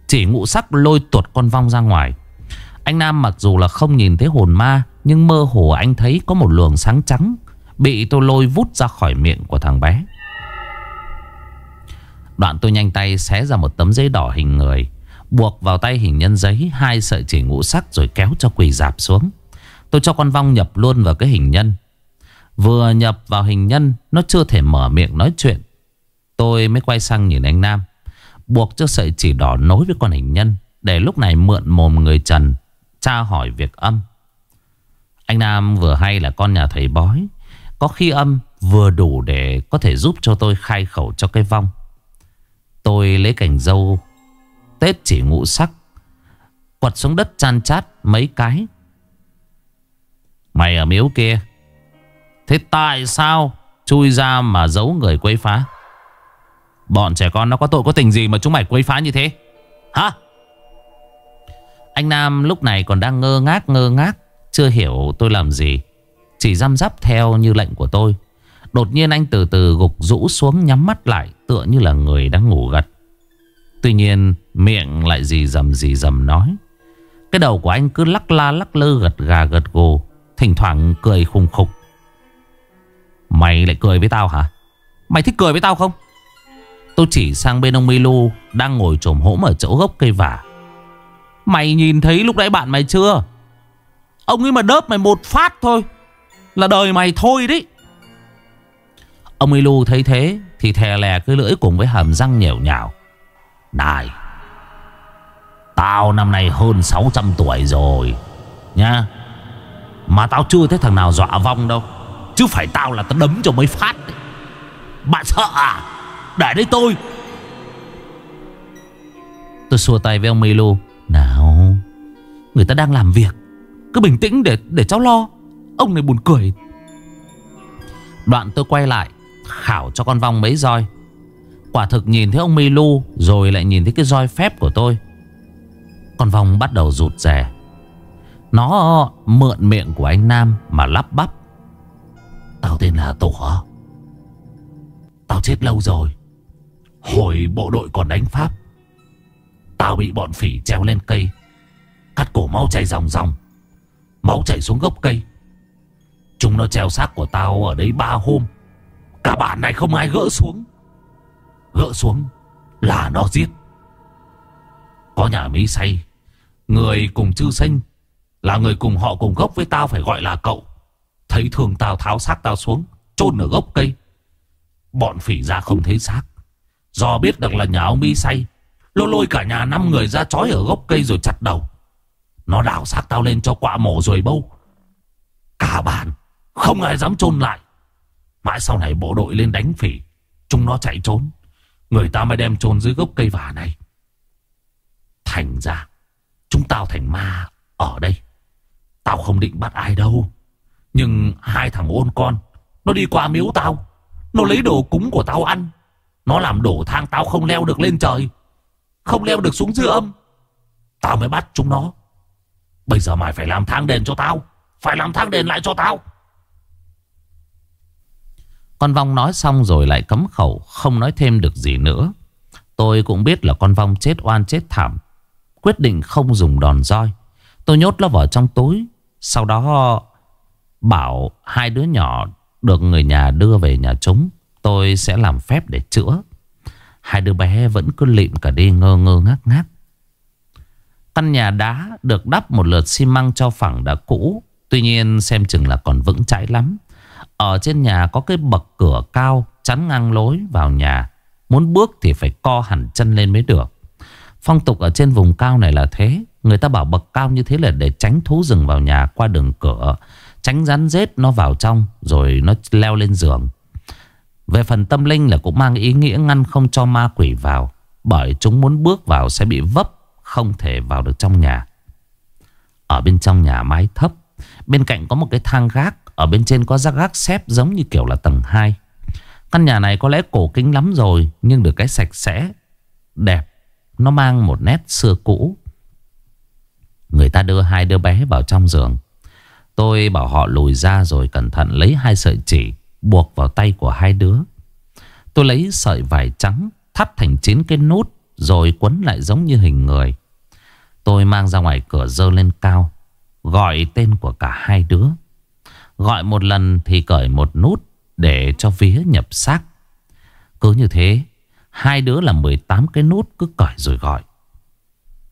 Chỉ ngụ sắc lôi tuột con vong ra ngoài. Anh Nam mặc dù là không nhìn thấy hồn ma, Nhưng mơ hồ anh thấy có một luồng sáng trắng Bị tôi lôi vút ra khỏi miệng của thằng bé. Đoạn tôi nhanh tay xé ra một tấm giấy đỏ hình người, Buộc vào tay hình nhân giấy, Hai sợi chỉ ngũ sắc rồi kéo cho quỳ dạp xuống. Tôi cho con vong nhập luôn vào cái hình nhân. Vừa nhập vào hình nhân, Nó chưa thể mở miệng nói chuyện. Tôi mới quay sang nhìn anh Nam. Buộc cho sợi chỉ đỏ nối với con hình nhân, Để lúc này mượn mồm người Trần Tra hỏi việc âm. Anh Nam vừa hay là con nhà thầy bói, Có khi âm vừa đủ để có thể giúp cho tôi khai khẩu cho cái vong. Tôi lấy cành dâu, Tết chỉ ngụ sắc, Quật xuống đất chan chát mấy cái. Mày ở miếu kia, Thế tại sao Chui ra mà giấu người quấy phá? Bọn trẻ con nó có tội có tình gì Mà chúng mày quấy phá như thế? Hả? Anh Nam lúc này còn đang ngơ ngác ngơ ngác, Chưa hiểu tôi làm gì. Chỉ răm rắp theo như lệnh của tôi. Đột nhiên anh từ từ gục rũ xuống nhắm mắt lại, Tựa như là người đang ngủ gật. Tuy nhiên, miệng lại gì dầm gì dầm nói. Cái đầu của anh cứ lắc la lắc lư gật gà gật gù, Thỉnh thoảng cười khùng khục. Mày lại cười với tao hả? Mày thích cười với tao không? Tôi chỉ sang bên ông Milu, Đang ngồi trồm hỗm ở chỗ gốc cây vả. Mày nhìn thấy lúc nãy bạn mày chưa? Ông ấy mà đớp mày một phát thôi, Là đời mày thôi đấy. Ông Milu thấy thế Thì thè lè cái lưỡi cùng với hàm răng nhẻo nhào. Này, Tao năm nay hơn 600 tuổi rồi Nha Mà tao chưa thấy thằng nào dọa vong đâu, Chứ phải tao là tao đấm cho mấy phát. Đấy. Bạn sợ à? Để đây tôi. Tôi xua tay với ông Milo. Nào, Người ta đang làm việc. Cứ bình tĩnh để để cháu lo. Ông này buồn cười. Đoạn tôi quay lại, Khảo cho con vong mấy roi. Quả thực nhìn thấy ông Milu Rồi lại nhìn thấy cái roi phép của tôi. Con vong bắt đầu rụt rè. Nó mượn miệng của anh Nam Mà lắp bắp. Tao tên là Tổ. Tao chết lâu rồi. Hồi bộ đội còn đánh Pháp, Tao bị bọn phỉ treo lên cây, Cắt cổ máu chảy ròng ròng, Máu chảy xuống gốc cây. Chúng nó treo xác của tao ở đấy ba hôm, Cả bản này không ai gỡ xuống. Gỡ xuống Là nó giết. Có nhà mỹ say, Người cùng chư sinh Là người cùng họ cùng gốc với tao phải gọi là cậu. Thấy thường tao tháo xác tao xuống, chôn ở gốc cây. Bọn phỉ ra không thấy xác. Do biết được là nhà ông Mỹ say lôi lôi cả nhà năm người ra trói ở gốc cây rồi chặt đầu. Nó đào xác tao lên cho quạ mổ rồi bâu. Cả bàn, Không ai dám chôn lại. Mãi sau này bộ đội lên đánh phỉ, Chúng nó chạy trốn. Người ta mới đem chôn dưới gốc cây vả này. Thành ra, Chúng tao thành ma ở đây. Tao không định bắt ai đâu. Nhưng hai thằng ôn con, Nó đi qua miếu tao. Nó lấy đồ cúng của tao ăn. Nó làm đổ thang tao không leo được lên trời. Không leo được xuống dư âm. Tao mới bắt chúng nó. Bây giờ mày phải làm thang đền cho tao. Phải làm thang đền lại cho tao. Con vong nói xong rồi lại cấm khẩu, Không nói thêm được gì nữa. Tôi cũng biết là con vong chết oan chết thảm. Quyết định không dùng đòn roi. Tôi nhốt nó vào trong túi. Sau đó bảo hai đứa nhỏ được người nhà đưa về nhà chúng. Tôi sẽ làm phép để chữa. Hai đứa bé vẫn cứ lịm cả đi, ngơ ngơ ngác ngác. Căn nhà đá được đắp một lượt xi măng cho phẳng đã cũ. Tuy nhiên xem chừng là còn vững chãi lắm. Ở trên nhà có cái bậc cửa cao chắn ngang lối vào nhà. Muốn bước thì phải co hẳn chân lên mới được. Phong tục ở trên vùng cao này là thế. Người ta bảo bậc cao như thế là để tránh thú rừng vào nhà qua đường cửa. Tránh rắn rết nó vào trong, Rồi nó leo lên giường. Về phần tâm linh là cũng mang ý nghĩa ngăn không cho ma quỷ vào, Bởi chúng muốn bước vào sẽ bị vấp, Không thể vào được trong nhà. Ở bên trong nhà mái thấp, Bên cạnh có một cái thang gác, Ở bên trên có giác gác xếp giống như kiểu là tầng 2 Căn nhà này có lẽ cổ kính lắm rồi, Nhưng được cái sạch sẽ, Đẹp, Nó mang một nét xưa cũ. Người ta đưa hai đứa bé vào trong giường. Tôi bảo họ lùi ra rồi cẩn thận lấy hai sợi chỉ. Buộc vào tay của hai đứa. Tôi lấy sợi vải trắng Thắt thành chín cái nút Rồi quấn lại giống như hình người. Tôi mang ra ngoài cửa dơ lên cao, Gọi tên của cả hai đứa. Gọi một lần thì cởi một nút Để cho vía nhập xác. Cứ như thế, Hai đứa là 18 cái nút cứ cởi rồi gọi.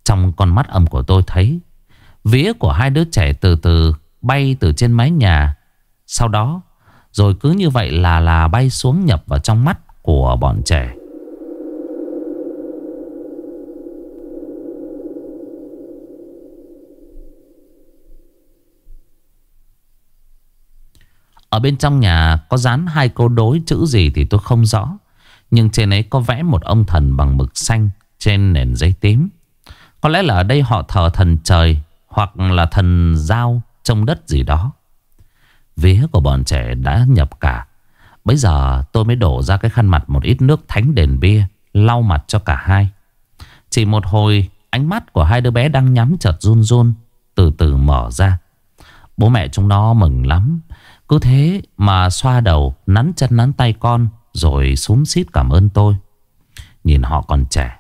Trong con mắt âm của tôi thấy, Vía của hai đứa trẻ từ từ bay từ trên mái nhà, Sau đó rồi cứ như vậy là là bay xuống nhập vào trong mắt của bọn trẻ Ở bên trong nhà có dán hai câu đối chữ gì thì tôi không rõ. Nhưng trên ấy có vẽ một ông thần bằng mực xanh trên nền giấy tím. Có lẽ là ở đây họ thờ thần trời hoặc là thần giao trong đất gì đó. Vía của bọn trẻ đã nhập cả. Bây giờ tôi mới đổ ra cái khăn mặt một ít nước thánh đền bia, lau mặt cho cả hai. Chỉ một hồi, ánh mắt của hai đứa bé đang nhắm chợt run run, từ từ mở ra. Bố mẹ chúng nó mừng lắm. Cứ thế mà xoa đầu Nắn chân nắn tay con Rồi súng xít cảm ơn tôi Nhìn họ còn trẻ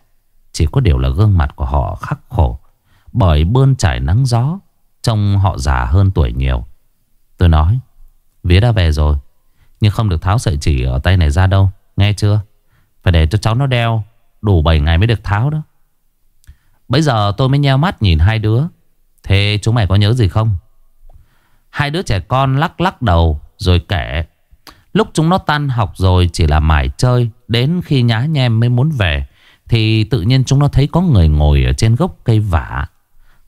Chỉ có điều là gương mặt của họ khắc khổ Bởi bươn trải nắng gió Trông họ già hơn tuổi nhiều Tôi nói, Vía đã về rồi, Nhưng không được tháo sợi chỉ ở tay này ra đâu, Nghe chưa Phải để cho cháu nó đeo, Đủ 7 ngày mới được tháo đó Bây giờ tôi mới nheo mắt nhìn hai đứa Thế chúng mày có nhớ gì không Hai đứa trẻ con lắc lắc đầu rồi kể. Lúc chúng nó tan học rồi chỉ là mải chơi. Đến khi nhá nhem mới muốn về. Thì tự nhiên chúng nó thấy có người ngồi ở trên gốc cây vả.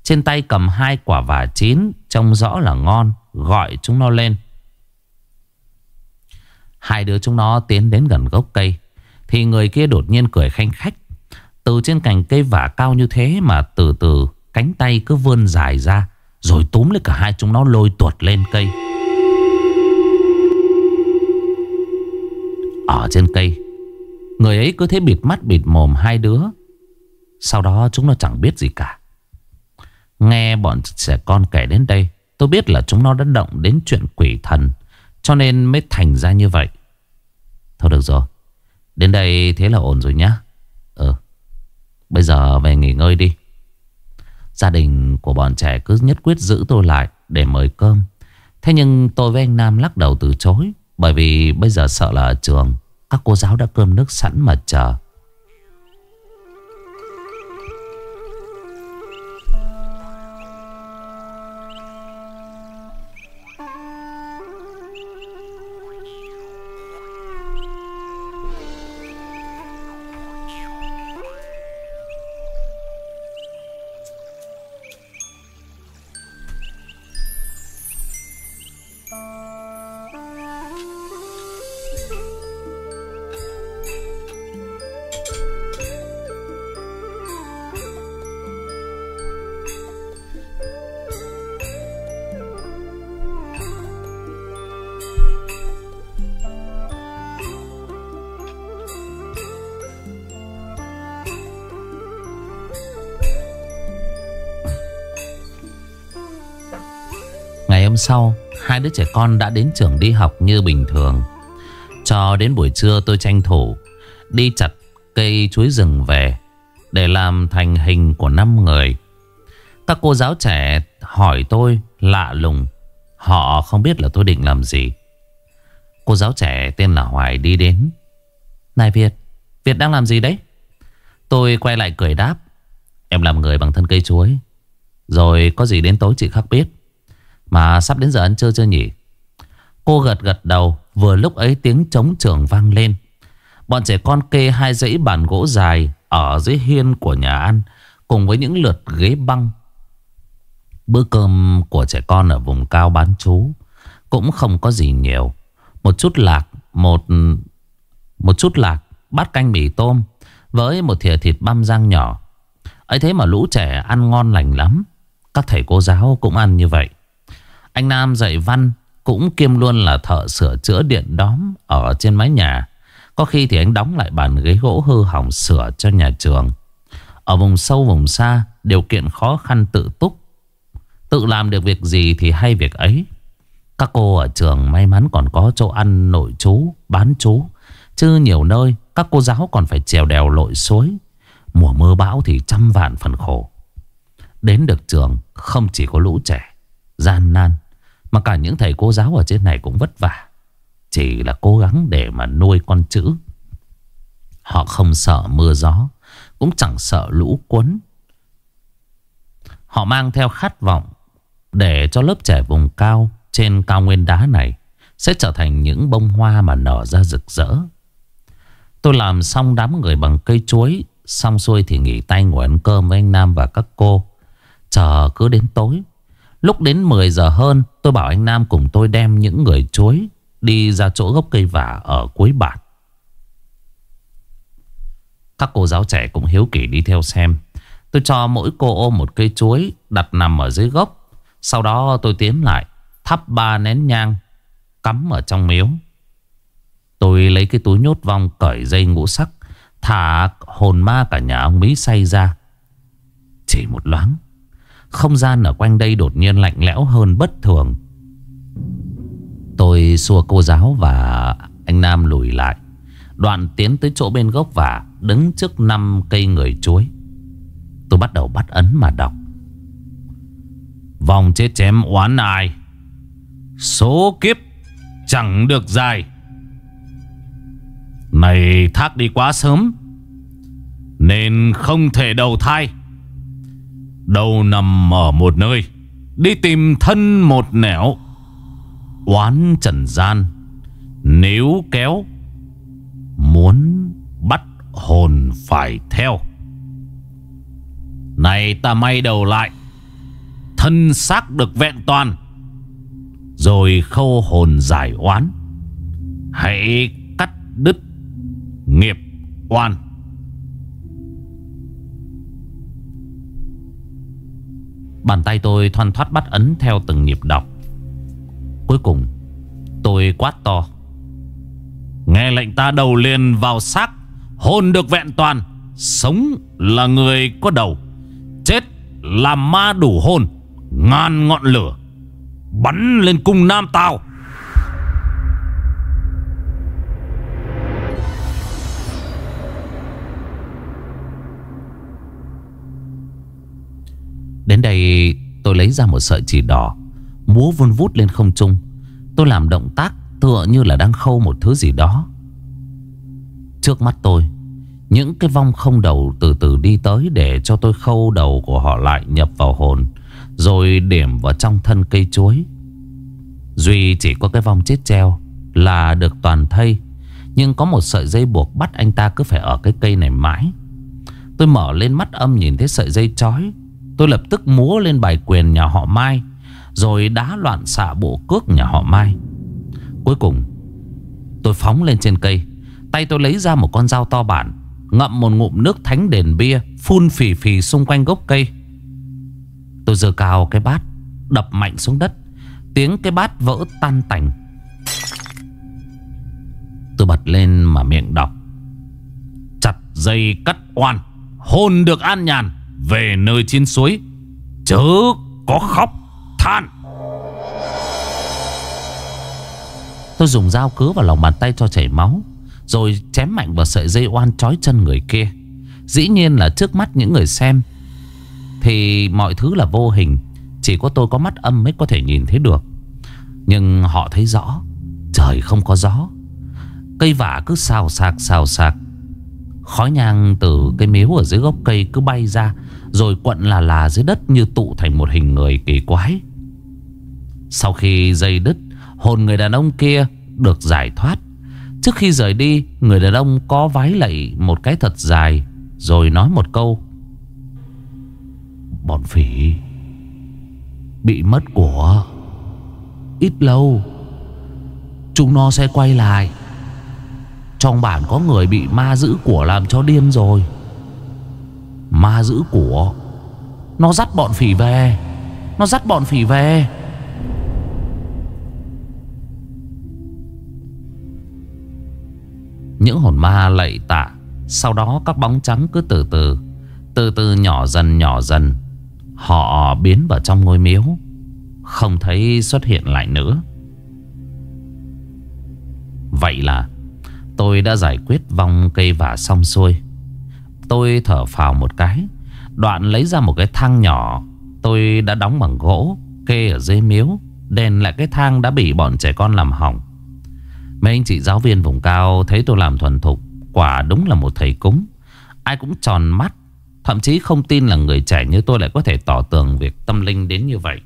Trên tay cầm hai quả vả chín. Trông rõ là ngon. Gọi chúng nó lên. Hai đứa chúng nó tiến đến gần gốc cây. Thì người kia đột nhiên cười khanh khách. Từ trên cành cây vả cao như thế mà từ từ cánh tay cứ vươn dài ra. Rồi túm lấy cả hai chúng nó lôi tuột lên cây Ở trên cây, Người ấy cứ thế bịt mắt bịt mồm hai đứa Sau đó chúng nó chẳng biết gì cả Nghe bọn trẻ con kể đến đây Tôi biết là chúng nó đã động đến chuyện quỷ thần, Cho nên mới thành ra như vậy Thôi được rồi Đến đây thế là ổn rồi nhá Ừ Bây giờ về nghỉ ngơi đi Gia đình của bọn trẻ cứ nhất quyết giữ tôi lại để mời cơm. Thế nhưng tôi với anh Nam lắc đầu từ chối. Bởi vì bây giờ sợ là ở trường, Các cô giáo đã cơm nước sẵn mà chờ sau, Hai đứa trẻ con đã đến trường đi học như bình thường. Cho đến buổi trưa tôi tranh thủ Đi chặt cây chuối rừng về Để làm thành hình của năm người. Các cô giáo trẻ hỏi tôi lạ lùng, Họ không biết là tôi định làm gì. Cô giáo trẻ tên là Hoài đi đến, Này Việt Việt đang làm gì đấy? Tôi quay lại cười đáp, Em làm người bằng thân cây chuối, Rồi có gì đến tối chị khắc biết mà sắp đến giờ ăn trưa chưa nhỉ? Cô gật gật đầu, Vừa lúc ấy tiếng trống trường vang lên. Bọn trẻ con kê hai dãy bàn gỗ dài Ở dưới hiên của nhà ăn, Cùng với những lượt ghế băng. Bữa cơm của trẻ con ở vùng cao bán chú Cũng không có gì nhiều. Một chút lạc, Một một chút lạc, Bát canh mì tôm Với một thìa thịt băm rang nhỏ. Ấy thế mà lũ trẻ ăn ngon lành lắm. Các thầy cô giáo cũng ăn như vậy. Anh Nam dạy văn Cũng kiêm luôn là thợ sửa chữa điện đóm Ở trên mái nhà. Có khi thì anh đóng lại bàn ghế gỗ hư hỏng sửa cho nhà trường. Ở vùng sâu, vùng xa, Điều kiện khó khăn tự túc. Tự làm được việc gì thì hay việc ấy. Các cô ở trường may mắn còn có chỗ ăn, nội chú Bán chú Chứ nhiều nơi, các cô giáo còn phải trèo đèo lội suối. Mùa mưa bão thì trăm vạn phần khổ. Đến được trường, không chỉ có lũ trẻ, Gian nan. Mà cả những thầy cô giáo ở trên này cũng vất vả. Chỉ là cố gắng để mà nuôi con chữ. Họ không sợ mưa gió, Cũng chẳng sợ lũ cuốn. Họ mang theo khát vọng Để cho lớp trẻ vùng cao Trên cao nguyên đá này Sẽ trở thành những bông hoa mà nở ra rực rỡ. Tôi làm xong đám người bằng cây chuối, Xong xuôi thì nghỉ tay ngồi ăn cơm với anh Nam và các cô. Chờ cứ đến tối Lúc đến 10 giờ hơn, Tôi bảo anh Nam cùng tôi đem những người chuối Đi ra chỗ gốc cây vả ở cuối bản. Các cô giáo trẻ cũng hiếu kỳ đi theo xem. Tôi cho mỗi cô ôm một cây chuối Đặt nằm ở dưới gốc. Sau đó tôi tiến lại, Thắp ba nén nhang, Cắm ở trong miếu. Tôi lấy cái túi nhốt vong cởi dây ngũ sắc, Thả hồn ma cả nhà ông Mỹ say ra. Chỉ một loáng không gian ở quanh đây đột nhiên lạnh lẽo hơn bất thường. Tôi xua cô giáo và anh Nam lùi lại. Đoạn tiến tới chỗ bên gốc và Đứng trước năm cây người chuối. Tôi bắt đầu bắt ấn mà đọc. Vòng chết chém oán ai? Số kiếp chẳng được dài. Này, thác đi quá sớm, Nên không thể đầu thai. Đầu nằm ở một nơi, Đi tìm thân một nẻo. Oán trần gian, Nếu kéo, Muốn bắt hồn phải theo. Này ta may đầu lại, Thân xác được vẹn toàn, Rồi khâu hồn giải oán. Hãy cắt đứt Nghiệp oan. Bàn tay tôi thoăn thoát bắt ấn theo từng nhịp đọc. Cuối cùng, Tôi quát to. Nghe lệnh ta đầu liền vào xác, Hồn được vẹn toàn, Sống là người có đầu, Chết là ma đủ hồn, Ngàn ngọn lửa, Bắn lên cung Nam Tào. Đến đây tôi lấy ra một sợi chỉ đỏ, Múa vun vút lên không trung. Tôi làm động tác tựa như là đang khâu một thứ gì đó. Trước mắt tôi, Những cái vong không đầu từ từ đi tới Để cho tôi khâu đầu của họ lại nhập vào hồn, Rồi điểm vào trong thân cây chuối. Duy chỉ có cái vong chết treo Là được toàn thây, Nhưng có một sợi dây buộc bắt anh ta cứ phải ở cái cây này mãi. Tôi mở lên mắt âm nhìn thấy sợi dây chói Tôi lập tức múa lên bài quyền nhà họ Mai, Rồi đá loạn xạ bộ cước nhà họ Mai. Cuối cùng, Tôi phóng lên trên cây. Tay tôi lấy ra một con dao to bản, Ngậm một ngụm nước thánh đền bia, Phun phì phì xung quanh gốc cây. Tôi giơ cao cái bát, Đập mạnh xuống đất. Tiếng cái bát vỡ tan tành. Tôi bật lên mà miệng đọc. Chặt dây cắt oan Hồn được an nhàn về nơi trên suối, Chớ có khóc, than. Tôi dùng dao cứa vào lòng bàn tay cho chảy máu, Rồi chém mạnh vào sợi dây oan trói chân người kia. Dĩ nhiên là trước mắt những người xem, Thì mọi thứ là vô hình. Chỉ có tôi có mắt âm mới có thể nhìn thấy được. Nhưng họ thấy rõ, Trời không có gió. Cây vả cứ xào sạc xào sạc. Khói nhang từ cây miếu ở dưới gốc cây cứ bay ra rồi quận là là dưới đất như tụ thành một hình người kỳ quái. Sau khi dây đứt, Hồn người đàn ông kia được giải thoát. Trước khi rời đi, Người đàn ông có vái lạy một cái thật dài, Rồi nói một câu. Bọn phỉ Bị mất của Ít lâu. Chúng nó sẽ quay lại. Trong bản có người bị ma giữ của làm cho điên rồi. Ma giữ của. Nó dắt bọn phỉ về. Nó dắt bọn phỉ về. Những hồn ma lạy tạ. Sau đó các bóng trắng cứ từ từ Từ từ nhỏ dần nhỏ dần. Họ biến vào trong ngôi miếu. Không thấy xuất hiện lại nữa. Vậy là Tôi đã giải quyết vong cây vả xong xuôi. Tôi thở phào một cái. Đoạn lấy ra một cái thang nhỏ, Tôi đã đóng bằng gỗ, Kê ở dưới miếu Đèn lại cái thang đã bị bọn trẻ con làm hỏng. Mấy anh chị giáo viên vùng cao Thấy tôi làm thuần thục, Quả đúng là một thầy cúng. Ai cũng tròn mắt, Thậm chí không tin là người trẻ như tôi lại có thể tỏ tường việc tâm linh đến như vậy.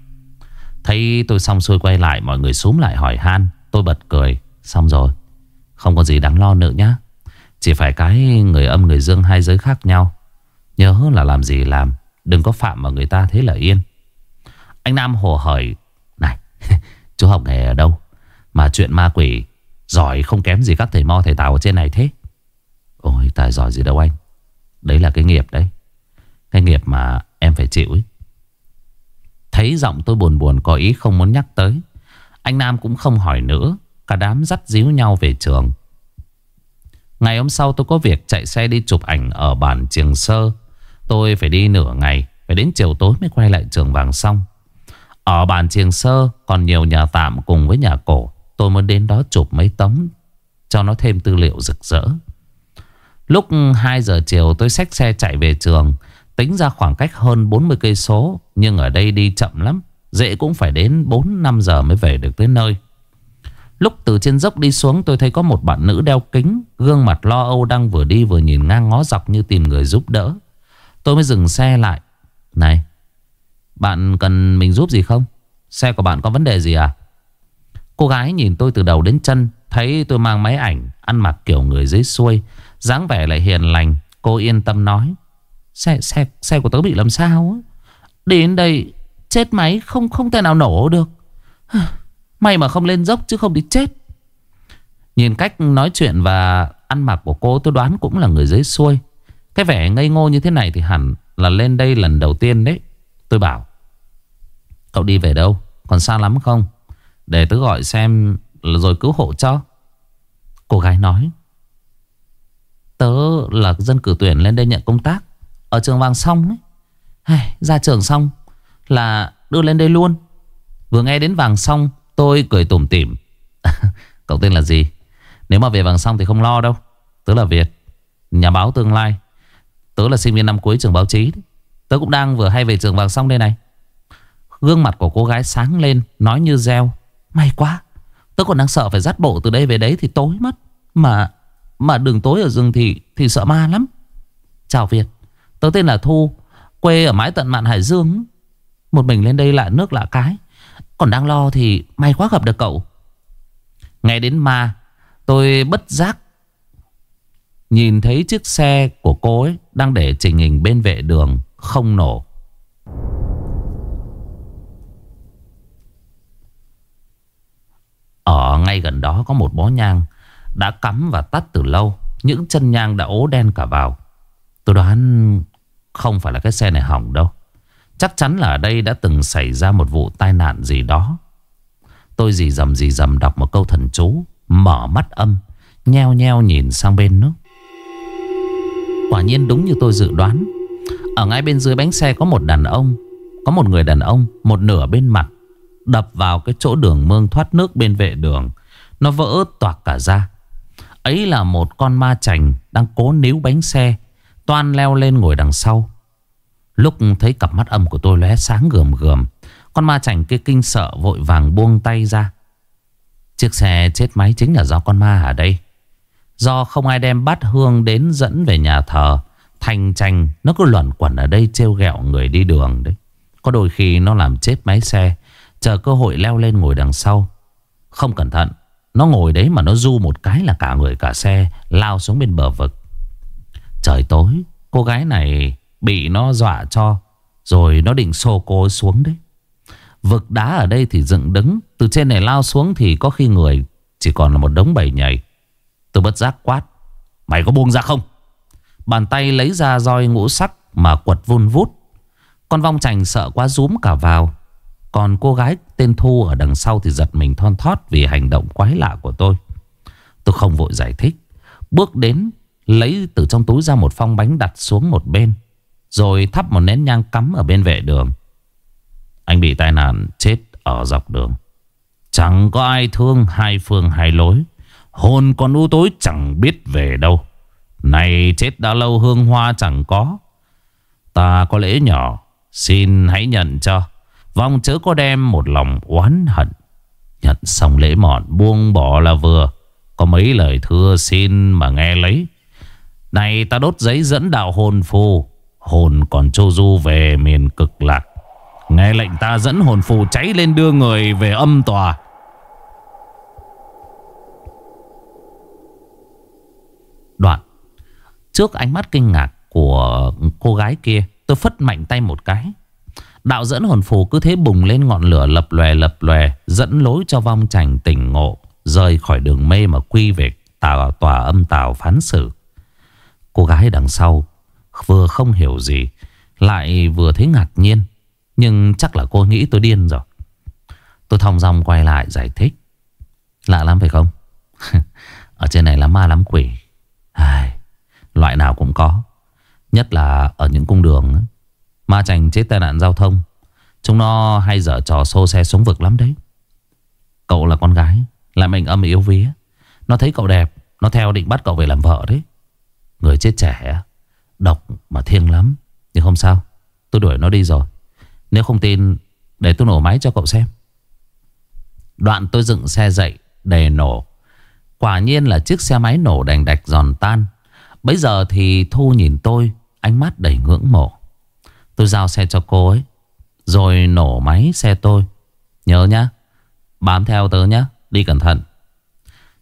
Thấy tôi xong xuôi quay lại, Mọi người xuống lại hỏi han. Tôi bật cười, Xong rồi, Không có gì đáng lo nữa nhá. Chỉ phải cái người âm, người dương hai giới khác nhau. Nhớ là làm gì làm, Đừng có phạm vào người ta thế là yên. Anh Nam hồ hởi, Này, chú học nghề ở đâu? Mà chuyện ma quỷ, Giỏi không kém gì các thầy mo, thầy tào ở trên này thế. Ôi, tài giỏi gì đâu anh. Đấy là cái nghiệp đấy. Cái nghiệp mà em phải chịu ấy. Thấy giọng tôi buồn buồn, có ý không muốn nhắc tới. Anh Nam cũng không hỏi nữa. Cả đám dắt díu nhau về trường. Ngày hôm sau tôi có việc chạy xe đi chụp ảnh ở bản Trường Sơ. Tôi phải đi nửa ngày, Phải đến chiều tối mới quay lại trường vàng xong. Ở bản Trường Sơ còn nhiều nhà tạm cùng với nhà cổ. Tôi muốn đến đó chụp mấy tấm, Cho nó thêm tư liệu rực rỡ. Lúc 2 giờ chiều tôi xách xe chạy về trường. Tính ra khoảng cách hơn 40 cây số, Nhưng ở đây đi chậm lắm. Dễ cũng phải đến 4-5 giờ mới về được tới nơi. Lúc từ trên dốc đi xuống, tôi thấy có một bạn nữ đeo kính, Gương mặt lo âu đang vừa đi vừa nhìn ngang ngó dọc như tìm người giúp đỡ. Tôi mới dừng xe lại. Này, Bạn cần mình giúp gì không? Xe của bạn có vấn đề gì à? Cô gái nhìn tôi từ đầu đến chân, Thấy tôi mang máy ảnh, Ăn mặc kiểu người dưới xuôi, dáng vẻ lại hiền lành. Cô yên tâm nói, Xe xe xe của tớ bị làm sao á? Đến đây, chết máy, không không thể nào nổ được. May mà không lên dốc chứ không đi chết. Nhìn cách nói chuyện và ăn mặc của cô, tôi đoán cũng là người dưới xuôi. Cái vẻ ngây ngô như thế này thì hẳn là lên đây lần đầu tiên đấy, Tôi bảo. Cậu đi về đâu? Còn xa lắm không? Để tớ gọi xem rồi cứu hộ cho. Cô gái nói. Tớ là dân cử tuyển lên đây nhận công tác. Ở trường vàng xong ấy. Ra trường xong Là đưa lên đây luôn. Vừa nghe đến vàng xong Tôi cười tủm tỉm. Cậu tên là gì? Nếu mà về vàng xong thì không lo đâu. Tớ là Việt, Nhà báo tương lai. Tớ là sinh viên năm cuối trường báo chí. Tớ cũng đang vừa hay về trường vàng xong đây này. Gương mặt của cô gái sáng lên, Nói như reo. May quá. Tớ còn đang sợ phải dắt bộ từ đây về đấy thì tối mất. Mà mà đường tối ở rừng thì thì sợ ma lắm. Chào Việt, Tớ tên là Thu, Quê ở mái tận mạn Hải Dương. Một mình lên đây lạ nước lạ cái. Còn đang lo thì may quá gặp được cậu. Nghe đến ma, Tôi bất giác Nhìn thấy chiếc xe của cô ấy Đang để trình hình bên vệ đường, Không nổ. Ở ngay gần đó có một bó nhang Đã cắm và tắt từ lâu. Những chân nhang đã ố đen cả vào. Tôi đoán không phải là cái xe này hỏng đâu. Chắc chắn là ở đây đã từng xảy ra một vụ tai nạn gì đó. Tôi dì dầm dì dầm đọc một câu thần chú, Mở mắt âm, Nheo nheo nhìn sang bên nước. Quả nhiên đúng như tôi dự đoán. Ở ngay bên dưới bánh xe có một đàn ông, Có một người đàn ông, Một nửa bên mặt, Đập vào cái chỗ đường mương thoát nước bên vệ đường. Nó vỡ toạc cả ra. Ấy là một con ma chành Đang cố níu bánh xe, Toan leo lên ngồi đằng sau. Lúc thấy cặp mắt âm của tôi lóe sáng gườm gườm, Con ma chảnh kia kinh sợ vội vàng buông tay ra. Chiếc xe chết máy chính là do con ma ở đây. Do không ai đem bát hương đến dẫn về nhà thờ, Thành chành nó cứ luẩn quẩn ở đây trêu ghẹo người đi đường đấy. Có đôi khi nó làm chết máy xe, Chờ cơ hội leo lên ngồi đằng sau. Không cẩn thận, Nó ngồi đấy mà nó du một cái là cả người cả xe Lao xuống bên bờ vực. Trời tối, Cô gái này bị nó dọa cho, Rồi nó định xô cô xuống đấy. Vực đá ở đây thì dựng đứng, Từ trên này lao xuống thì có khi người Chỉ còn là một đống bầy nhảy Tôi bất giác quát, Mày có buông ra không? Bàn tay lấy ra roi ngũ sắc Mà quật vun vút. Con vong chành sợ quá rúm cả vào. Còn cô gái tên Thu ở đằng sau Thì giật mình thon thót Vì hành động quái lạ của tôi. Tôi không vội giải thích, Bước đến Lấy từ trong túi ra một phong bánh đặt xuống một bên. Rồi thắp một nén nhang cắm ở bên vệ đường. Anh bị tai nạn chết ở dọc đường. Chẳng có ai thương hai phương hai lối. Hồn còn u tối chẳng biết về đâu. Này chết đã lâu hương hoa chẳng có. Ta có lễ nhỏ, Xin hãy nhận cho. Vong chớ có đem một lòng oán hận. Nhận xong lễ mọn, buông bỏ là vừa. Có mấy lời thưa xin mà nghe lấy. Này ta đốt giấy dẫn đạo hồn phù. Hồn còn trô du về miền cực lạc. Nghe lệnh ta dẫn hồn phù cháy lên đưa người về âm tòa. Đoạn. Trước ánh mắt kinh ngạc của cô gái kia, Tôi phất mạnh tay một cái. Đạo dẫn hồn phù cứ thế bùng lên ngọn lửa lập lòe lập lòe, Dẫn lối cho vong trành tỉnh ngộ, Rời khỏi đường mê mà quy về tòa tòa âm tào phán xử. Cô gái đằng sau Vừa không hiểu gì Lại vừa thấy ngạc nhiên. Nhưng chắc là cô nghĩ tôi điên rồi. Tôi thong dong quay lại giải thích. Lạ lắm phải không? Ở trên này là ma lắm quỷ. Ai, Loại nào cũng có. Nhất là ở những cung đường Ma chành chết tai nạn giao thông. Chúng nó hay dở trò xô xe xuống vực lắm đấy. Cậu là con gái Lại mình âm yếu vía. Nó thấy cậu đẹp Nó theo định bắt cậu về làm vợ đấy. Người chết trẻ Độc mà thiêng lắm. Nhưng không sao, Tôi đuổi nó đi rồi. Nếu không tin, Để tôi nổ máy cho cậu xem. Đoạn tôi dựng xe dậy, Để nổ. Quả nhiên là chiếc xe máy nổ đành đạch giòn tan. Bây giờ thì Thu nhìn tôi, Ánh mắt đầy ngưỡng mộ. Tôi giao xe cho cô ấy, Rồi nổ máy xe tôi. Nhớ nhá, Bám theo tớ nhá, Đi cẩn thận.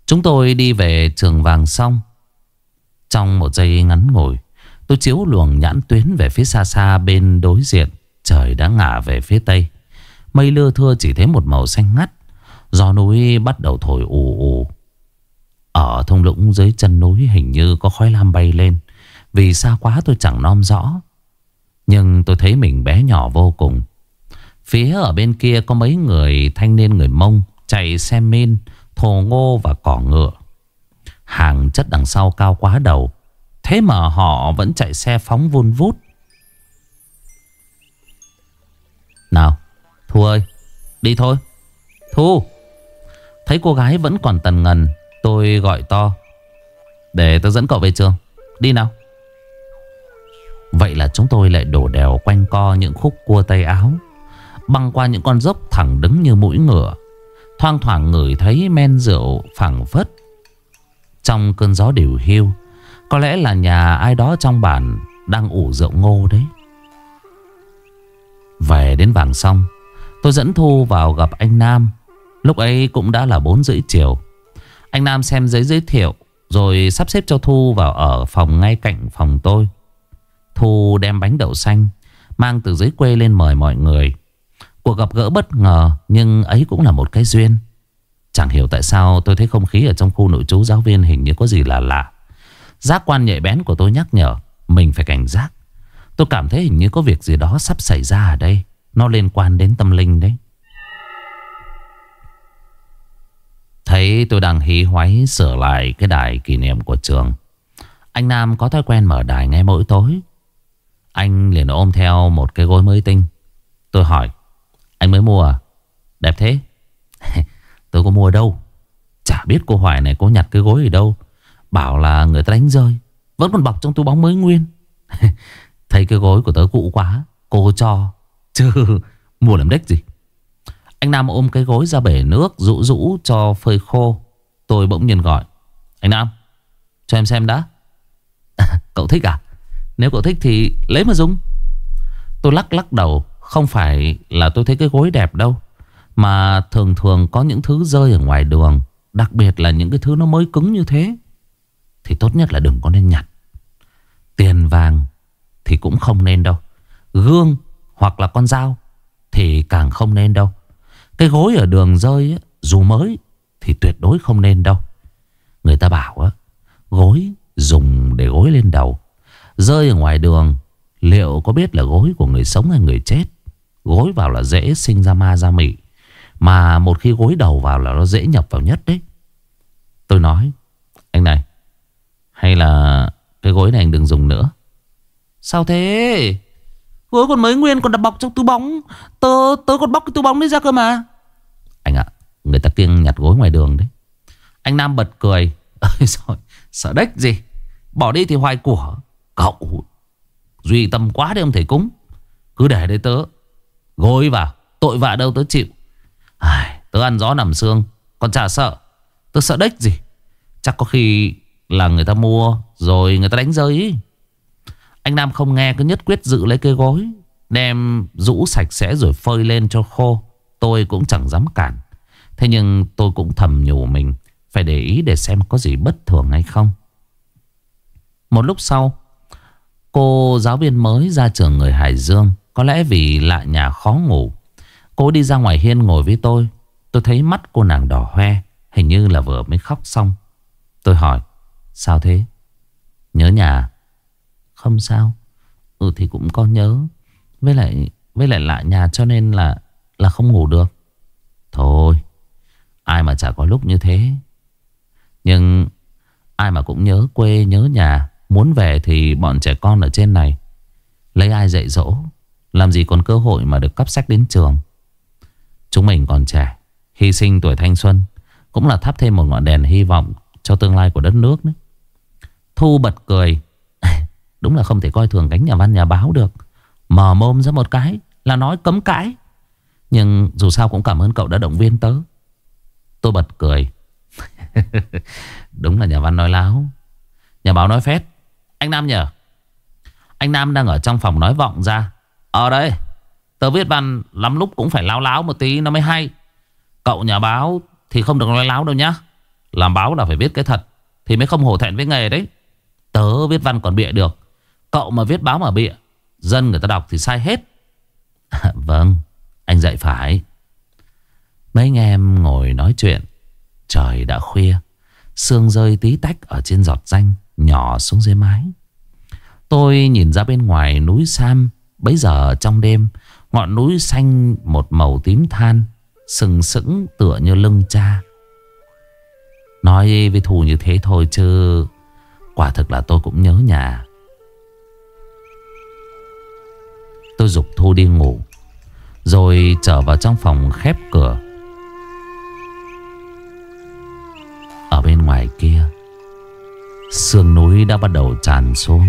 Chúng tôi đi về trường vàng xong. Trong một giây ngắn ngồi Tôi chiếu luồng nhãn tuyến về phía xa xa bên đối diện. Trời đã ngả về phía tây. Mây lưa thưa chỉ thấy một màu xanh ngắt. Gió núi bắt đầu thổi ù ù. Ở thung lũng dưới chân núi hình như có khói lam bay lên. Vì xa quá tôi chẳng nom rõ. Nhưng tôi thấy mình bé nhỏ vô cùng. Phía ở bên kia có mấy người thanh niên người Mông Chạy xe min, thồ ngô và cỏ ngựa. Hàng chất đằng sau cao quá đầu. Thế mà họ vẫn chạy xe phóng vun vút. Nào, Thu ơi, Đi thôi. Thu, Thấy cô gái vẫn còn tần ngần, Tôi gọi to. Để tôi dẫn cậu về trường. Đi nào. Vậy là chúng tôi lại đổ đèo quanh co những khúc cua tay áo, Băng qua những con dốc thẳng đứng như mũi ngựa, Thoang thoảng ngửi thấy men rượu phẳng phất Trong cơn gió điều hiu. Có lẽ là nhà ai đó trong bản Đang ủ rượu ngô đấy. Về đến vàng xong, Tôi dẫn Thu vào gặp anh Nam. Lúc ấy cũng đã là 4 rưỡi chiều. Anh Nam xem giấy giới thiệu, Rồi sắp xếp cho Thu vào ở phòng ngay cạnh phòng tôi. Thu đem bánh đậu xanh, Mang từ dưới quê lên mời mọi người. Cuộc gặp gỡ bất ngờ, Nhưng ấy cũng là một cái duyên. Chẳng hiểu tại sao tôi thấy không khí Ở trong khu nội trú giáo viên hình như có gì là lạ. Giác quan nhạy bén của tôi nhắc nhở, Mình phải cảnh giác. Tôi cảm thấy hình như có việc gì đó sắp xảy ra ở đây. Nó liên quan đến tâm linh đấy. Thấy tôi đang hí hoáy sửa lại cái đài kỷ niệm của trường, Anh Nam có thói quen mở đài ngay mỗi tối. Anh liền ôm theo một cái gối mới tinh. Tôi hỏi, Anh mới mua à? Đẹp thế. Tôi có mua đâu. Chả biết cô Hoài này có nhặt cái gối ở đâu. Bảo là người ta đánh rơi, Vẫn còn bọc trong túi bóng mới nguyên. Thấy cái gối của tớ cũ quá, Cô cho, Chứ mua làm đếch gì. Anh Nam ôm cái gối ra bể nước Rũ rũ cho phơi khô. Tôi bỗng nhiên gọi, Anh Nam, cho em xem đã. Cậu thích à? Nếu cậu thích thì lấy mà dùng. Tôi lắc lắc đầu, Không phải là tôi thấy cái gối đẹp đâu, Mà thường thường có những thứ rơi ở ngoài đường, Đặc biệt là những cái thứ nó mới cứng như thế. Thì tốt nhất là đừng có nên nhặt. Tiền vàng Thì cũng không nên đâu. Gương hoặc là con dao Thì càng không nên đâu. Cái gối ở đường rơi ấy, Dù mới thì tuyệt đối không nên đâu. Người ta bảo á Gối dùng để gối lên đầu. Rơi ở ngoài đường Liệu có biết là gối của người sống hay người chết? Gối vào là dễ sinh ra ma ra mị. Mà một khi gối đầu vào là nó dễ nhập vào nhất đấy. Tôi nói Anh này hay là cái gối này anh đừng dùng nữa? Sao thế? Gối còn mới nguyên còn đặt bọc trong túi bóng. Tớ, tớ còn bóc cái túi bóng đấy ra cơ mà. Anh ạ Người ta kiêng nhặt gối ngoài đường đấy. Anh Nam bật cười. Rồi, Sợ đếch gì? Bỏ đi thì hoài của Cậu. Duy tâm quá đấy ông thầy cúng. Cứ để đây tớ. Gối vào Tội vạ đâu tớ chịu. Ai, Tớ ăn gió nằm xương Còn chả sợ. Tớ sợ đếch gì? Chắc có khi là người ta mua, Rồi người ta đánh rơi ý. Anh Nam không nghe, cứ nhất quyết giữ lấy cây gối, Đem rũ sạch sẽ rồi phơi lên cho khô. Tôi cũng chẳng dám cản. Thế nhưng tôi cũng thầm nhủ mình, Phải để ý để xem có gì bất thường hay không. Một lúc sau, Cô giáo viên mới ra trường người Hải Dương. Có lẽ vì lạ nhà khó ngủ. Cô đi ra ngoài hiên ngồi với tôi. Tôi thấy mắt cô nàng đỏ hoe, Hình như là vừa mới khóc xong. Tôi hỏi Sao thế? Nhớ nhà à? Không sao. Ừ thì cũng có nhớ. Với lại với lại lạ nhà cho nên là Là không ngủ được. Thôi, Ai mà chả có lúc như thế. Nhưng Ai mà cũng nhớ quê, nhớ nhà, Muốn về thì bọn trẻ con ở trên này. Lấy ai dạy dỗ? Làm gì còn cơ hội mà được cấp sách đến trường? Chúng mình còn trẻ, Hy sinh tuổi thanh xuân, Cũng là thắp thêm một ngọn đèn hy vọng Cho tương lai của đất nước nữa. Thu bật cười. Đúng là không thể coi thường cánh nhà văn, nhà báo được. Mở mồm ra một cái Là nói cấm cãi. Nhưng dù sao cũng cảm ơn cậu đã động viên tớ. Tôi bật cười. Đúng là nhà văn nói láo. Nhà báo nói phét. Anh Nam nhờ. Anh Nam đang ở trong phòng nói vọng ra. Ờ ở đây Tớ viết văn lắm lúc cũng phải láo láo một tí nó mới hay. Cậu nhà báo thì không được nói láo đâu nhá. Làm báo là phải viết cái thật Thì mới không hổ thẹn với nghề đấy. Tớ viết văn còn bịa được. Cậu mà viết báo mà bịa, Dân người ta đọc thì sai hết. Vâng Anh dạy phải. Mấy anh em ngồi nói chuyện, Trời đã khuya, Sương rơi tí tách ở trên giọt danh Nhỏ xuống dưới mái. Tôi nhìn ra bên ngoài núi Sam, Bấy giờ trong đêm, Ngọn núi xanh một màu tím than, Sừng sững tựa như lưng cha. Nói với Thù như thế thôi chứ Quả thực là tôi cũng nhớ nhà. Tôi dục Thu đi ngủ, Rồi trở vào trong phòng khép cửa. Ở bên ngoài kia, Sương núi đã bắt đầu tràn xuống.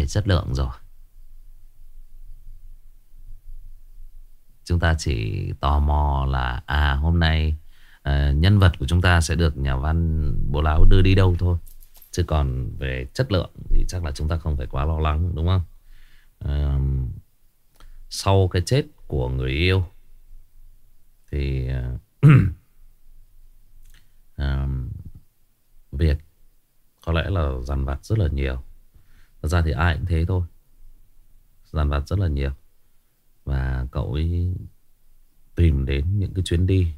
Về chất lượng rồi. Chúng ta chỉ tò mò là À hôm nay uh, Nhân vật của chúng ta sẽ được nhà văn Bố Láo đưa đi đâu thôi. Chứ còn về chất lượng Thì chắc là chúng ta không phải quá lo lắng Đúng không? Uh, Sau cái chết của người yêu Thì uh, uh, Việc Có lẽ là dằn vặt rất là nhiều. Thật ra thì ai cũng thế thôi. Dằn vặt rất là nhiều. Và cậu ấy Tìm đến những cái chuyến đi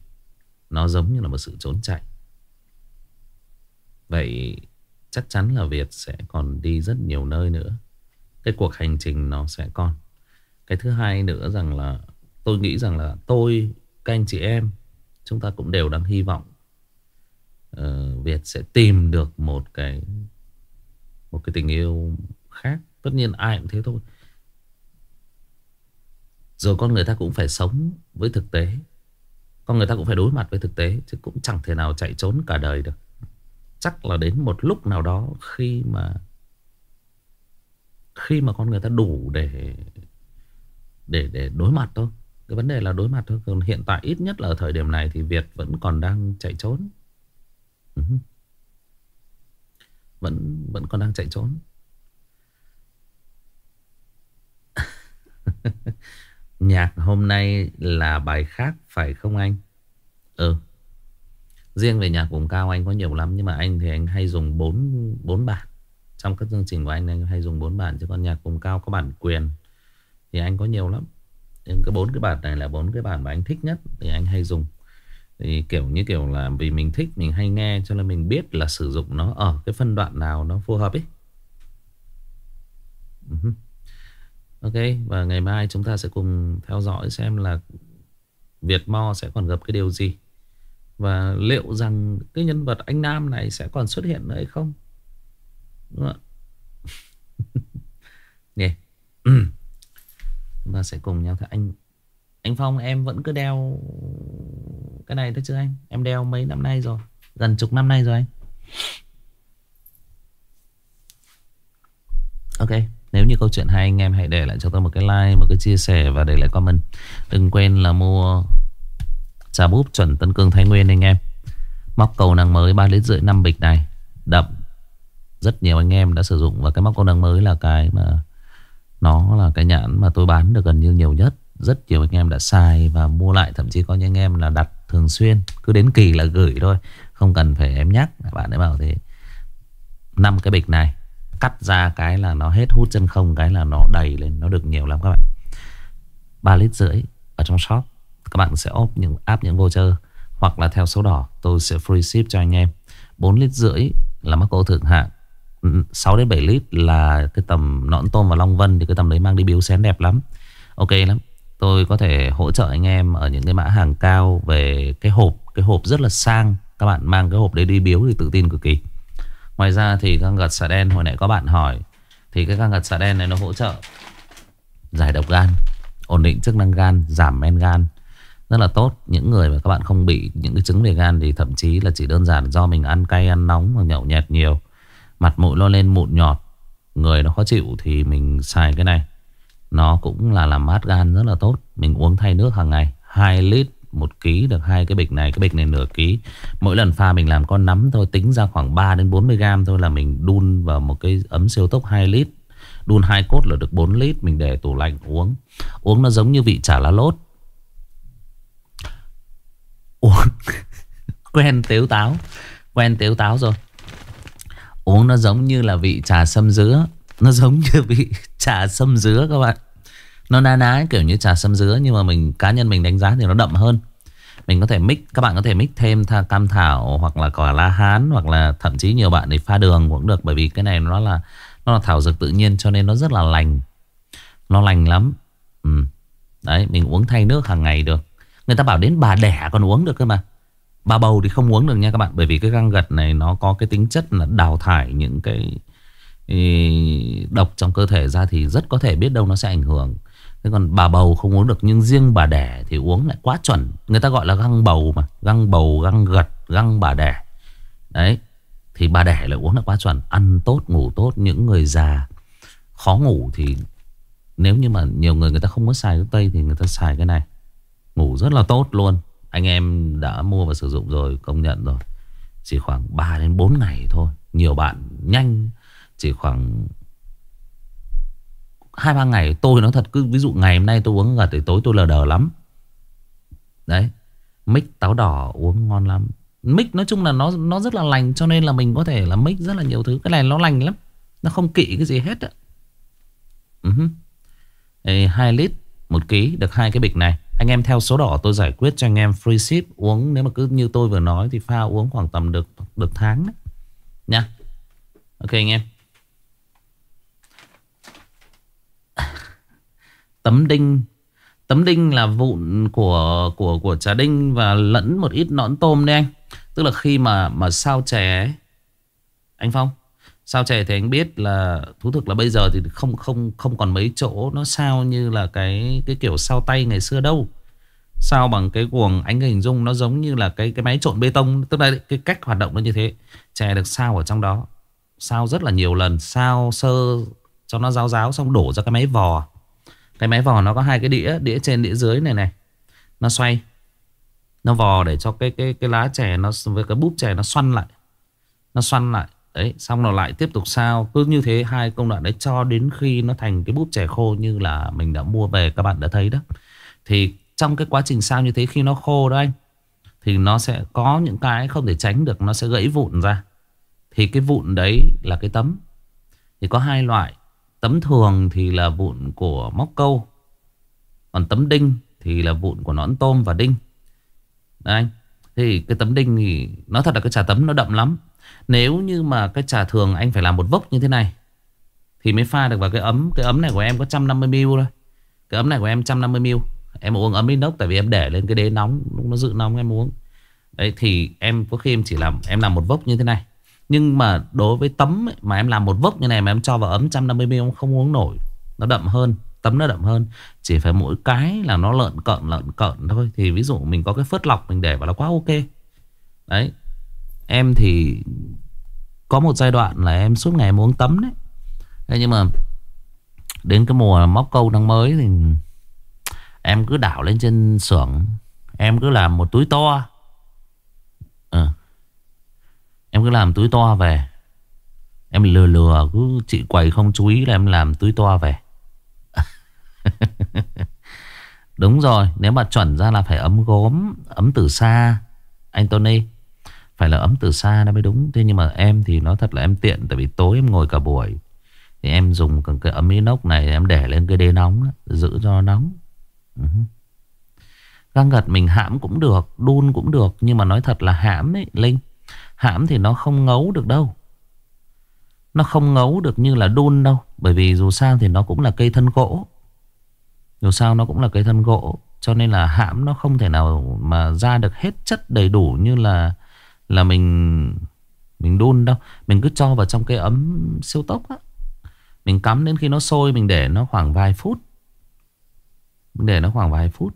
Nó giống như là một sự trốn chạy. Vậy chắc chắn là Việt sẽ còn đi rất nhiều nơi nữa. Cái cuộc hành trình nó sẽ còn. Cái thứ hai nữa rằng là tôi nghĩ rằng là tôi các anh chị em chúng ta cũng đều đang hy vọng uh, Việt sẽ tìm được một cái một cái tình yêu khác. Tất nhiên ai cũng thế thôi. Rồi con người ta cũng phải sống với thực tế. Con người ta cũng phải đối mặt với thực tế, Chứ cũng chẳng thể nào chạy trốn cả đời được. Chắc là đến một lúc nào đó Khi mà khi mà con người ta đủ để để để đối mặt thôi. Cái vấn đề là đối mặt thôi. Còn hiện tại ít nhất là ở thời điểm này thì Việt vẫn còn đang chạy trốn. Ừ vẫn vẫn còn đang chạy trốn. nhạc hôm nay là bài khác, phải không anh? Ừ. Riêng về nhạc vùng cao anh có nhiều lắm, nhưng mà anh thì anh hay dùng bốn bốn bản. Trong các chương trình của anh anh hay dùng bốn bản, chứ còn nhạc vùng cao có bản quyền thì anh có nhiều lắm. Nhưng cái bốn cái bản này là bốn cái bản mà anh thích nhất thì anh hay dùng. Thì kiểu như kiểu là vì mình thích, mình hay nghe cho nên mình biết là sử dụng nó ở cái phân đoạn nào nó phù hợp ấy. Uh-huh. Ok, và ngày mai chúng ta sẽ cùng theo dõi xem là Việt Mo sẽ còn gặp cái điều gì. Và liệu rằng cái nhân vật anh Nam này sẽ còn xuất hiện nữa hay không? Đúng không Nhỉ Chúng ta sẽ cùng nhau thấy anh Anh Phong, em vẫn cứ đeo Cái này đấy chứ anh. Em đeo mấy năm nay rồi? Gần chục năm nay rồi anh. Ok. Nếu như câu chuyện hay anh em hãy để lại cho tôi một cái like, Một cái chia sẻ và để lại comment. Đừng quên là mua Trà búp chuẩn Tân Cương, Thái Nguyên anh em. Móc cầu năng mới 3 lít rưỡi 5 bịch này. Đậm. Rất nhiều anh em đã sử dụng và cái móc cầu năng mới là cái mà nó là cái nhãn mà tôi bán được gần như nhiều nhất. Rất nhiều anh em đã xài và mua lại, thậm chí có những anh em là đặt thường xuyên, cứ đến kỳ là gửi thôi. Không cần phải em nhắc. Bạn ấy bảo thế, năm cái bịch này cắt ra cái là nó hết hút chân không cái là nó đầy lên nó được nhiều lắm các bạn 3 lít rưỡi ở trong shop các bạn sẽ ốp những áp những voucher hoặc là theo số đỏ tôi sẽ free ship cho anh em 4 lít rưỡi là mắc ô thượng hạng 6 đến 7 lít là cái tầm nõn tôm và long vân thì cái tầm đấy mang đi biếu xén đẹp lắm. Ok lắm. Tôi có thể hỗ trợ anh em ở những cái mã hàng cao về cái hộp, cái hộp rất là sang. Các bạn mang cái hộp đấy đi biếu thì tự tin cực kỳ. Ngoài ra thì găng gật xà đen hồi nãy có bạn hỏi thì cái găng gật xà đen này nó hỗ trợ giải độc gan, ổn định chức năng gan, giảm men gan. Rất là tốt Những người mà các bạn không bị những cái chứng về gan Thì thậm chí là chỉ đơn giản do mình ăn cay ăn nóng Và nhậu nhẹt nhiều. Mặt mũi lo lên mụn nhọt Người nó khó chịu thì mình xài cái này. Nó cũng là làm mát gan rất là tốt. Mình uống thay nước hàng ngày 2 lít một ký được hai cái bịch này, Cái bịch này nửa ký. Mỗi lần pha mình làm con nắm thôi, Tính ra khoảng 3 đến 40 gram thôi là mình đun vào một cái ấm siêu tốc 2 lít. Đun hai cốt là được 4 lít, Mình để tủ lạnh uống. Uống nó giống như vị chả lá lốt. Uống. Quen tếu táo, Quen tếu táo rồi. Uống nó giống như là vị trà sâm dứa. Nó giống như vị trà sâm dứa các bạn. Nó na ná kiểu như trà sâm dứa, Nhưng mà mình, cá nhân mình đánh giá thì nó đậm hơn. Mình có thể mix, Các bạn có thể mix thêm tha, cam thảo Hoặc là cỏ la hán Hoặc là thậm chí nhiều bạn thì pha đường cũng được, Bởi vì cái này nó là Nó là thảo dược tự nhiên cho nên nó rất là lành. Nó lành lắm. Ừ. Đấy, mình uống thay nước hàng ngày được. Người ta bảo đến bà đẻ còn uống được cơ mà. Bà bầu thì không uống được nha các bạn, Bởi vì cái găng gật này nó có cái tính chất là đào thải những cái độc trong cơ thể ra Thì rất có thể biết đâu nó sẽ ảnh hưởng. Thế còn bà bầu không uống được Nhưng riêng bà đẻ thì uống lại quá chuẩn. Người ta gọi là găng bầu mà. Găng bầu, găng gật, găng bà đẻ. Đấy Thì bà đẻ lại uống lại quá chuẩn. Ăn tốt, ngủ tốt Những người già. Khó ngủ thì Nếu như mà nhiều người người ta không muốn xài thuốc tây Thì người ta xài cái này. Ngủ rất là tốt luôn. Anh em đã mua và sử dụng rồi Công nhận rồi. Chỉ khoảng 3 đến 4 ngày thôi. Nhiều bạn nhanh Chỉ khoảng hai, ba ngày tôi nói thật, cứ ví dụ ngày hôm nay tôi uống gật tới tối tôi lờ đờ lắm. Đấy mix táo đỏ uống ngon lắm. Mix nói chung là nó nó rất là lành, cho nên là mình có thể là mix rất là nhiều thứ. Cái này nó lành lắm, nó không kỵ cái gì hết ạ uh -huh. lít một ký, được hai cái bịch này. Anh em theo số đỏ tôi giải quyết cho anh em free ship uống. Nếu mà cứ như tôi vừa nói thì pha uống khoảng tầm được được tháng đấy nha. Ok anh em. Tấm đinh. Tấm đinh là vụn của của của trà đinh và lẫn một ít nõn tôm đấy anh. Tức là khi mà mà sao chè anh phong, sao chè thì anh biết là thú thực là bây giờ thì không không không còn mấy chỗ nó sao như là cái cái kiểu sao tay ngày xưa đâu. Sao bằng cái guồng anh hình dung nó giống như là cái cái máy trộn bê tông. Tức là cái cách hoạt động nó như thế. Chè được sao ở trong đó. Sao rất là nhiều lần. Sao sơ cho nó ráo ráo xong đổ ra cái máy vò. Cái máy vò nó có hai cái đĩa Đĩa trên, đĩa dưới này này. Nó xoay. Nó vò để cho cái cái cái lá chè nó, Với cái búp chè nó xoăn lại. Nó xoăn lại. Đấy, xong rồi lại tiếp tục sao. Cứ như thế hai công đoạn đấy cho đến khi Nó thành cái búp chè khô như là Mình đã mua về, các bạn đã thấy đó. Thì trong cái quá trình sao như thế, khi nó khô đó anh, Thì nó sẽ có những cái không thể tránh được, Nó sẽ gãy vụn ra. Thì cái vụn đấy là cái tấm. Thì có hai loại. Tấm thường thì là vụn của móc câu. Còn tấm đinh thì là vụn của nón tôm và đinh. Đấy Thì cái tấm đinh thì nó thật là cái trà tấm nó đậm lắm. Nếu như mà cái trà thường anh phải làm một vốc như thế này, Thì mới pha được vào cái ấm. Cái ấm này của em có 150ml thôi. Cái ấm này của em 150ml Em uống ấm inox tại vì em để lên cái đế nóng, Lúc nó dự nóng em uống. Đấy, thì em có khi em chỉ làm, Em làm một vốc như thế này nhưng mà đối với tấm ấy, mà em làm một vốc như này mà em cho vào ấm 150ml không uống nổi. Nó đậm hơn, tấm nó đậm hơn. Chỉ phải mỗi cái là nó lợn cợn lợn cợn thôi. Thì ví dụ mình có cái phớt lọc mình để vào là quá ok. Đấy. Em thì có một giai đoạn là em suốt ngày em uống tấm đấy. Thế nhưng mà đến cái mùa móc câu năm mới thì em cứ đảo lên trên xưởng. Em cứ làm một túi to. À. Em cứ làm túi to về. Em lừa lừa, cứ chị quầy không chú ý là em làm túi to về. Đúng rồi, Nếu mà chuẩn ra là phải ấm gốm, Ấm từ xa. Anh Tony, Phải là ấm từ xa nó mới đúng. Thế nhưng mà em thì nói thật là em tiện, Tại vì tối em ngồi cả buổi. Thì em dùng cái ấm inox này, Em để lên cái đế nóng Giữ cho nóng. Uh -huh. Găng gật mình hãm cũng được, Đun cũng được, Nhưng mà nói thật là hãm ấy, Linh. Hãm thì nó không ngấu được đâu. Nó không ngấu được như là đun đâu, Bởi vì dù sao thì nó cũng là cây thân gỗ. Dù sao nó cũng là cây thân gỗ, Cho nên là hãm nó không thể nào Mà ra được hết chất đầy đủ Như là là mình Mình đun đâu. Mình cứ cho vào trong cái ấm siêu tốc á. Mình cắm đến khi nó sôi Mình để nó khoảng vài phút. Mình để nó khoảng vài phút.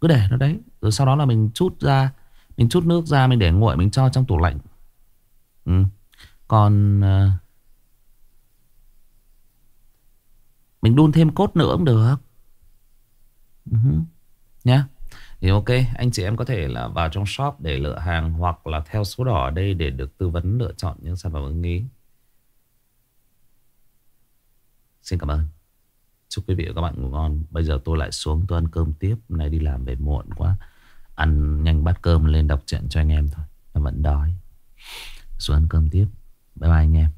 Cứ để nó đấy, Rồi sau đó là mình chút ra mình chút nước ra mình để nguội Mình cho trong tủ lạnh. Ừ. Còn uh, Mình đun thêm cốt nữa cũng được. Uh -huh. Nhá. Thì ok Anh chị em có thể là vào trong shop để lựa hàng Hoặc là theo số đỏ ở đây để được tư vấn lựa chọn những sản phẩm ưng ý. Xin cảm ơn. Chúc quý vị và các bạn ngủ ngon. Bây giờ tôi lại xuống tôi ăn cơm tiếp. Hôm nay đi làm về muộn quá. Ăn nhanh bát cơm lên đọc truyện cho anh em thôi. Em vẫn đói. Xuống ăn cơm tiếp. Bye bye anh em.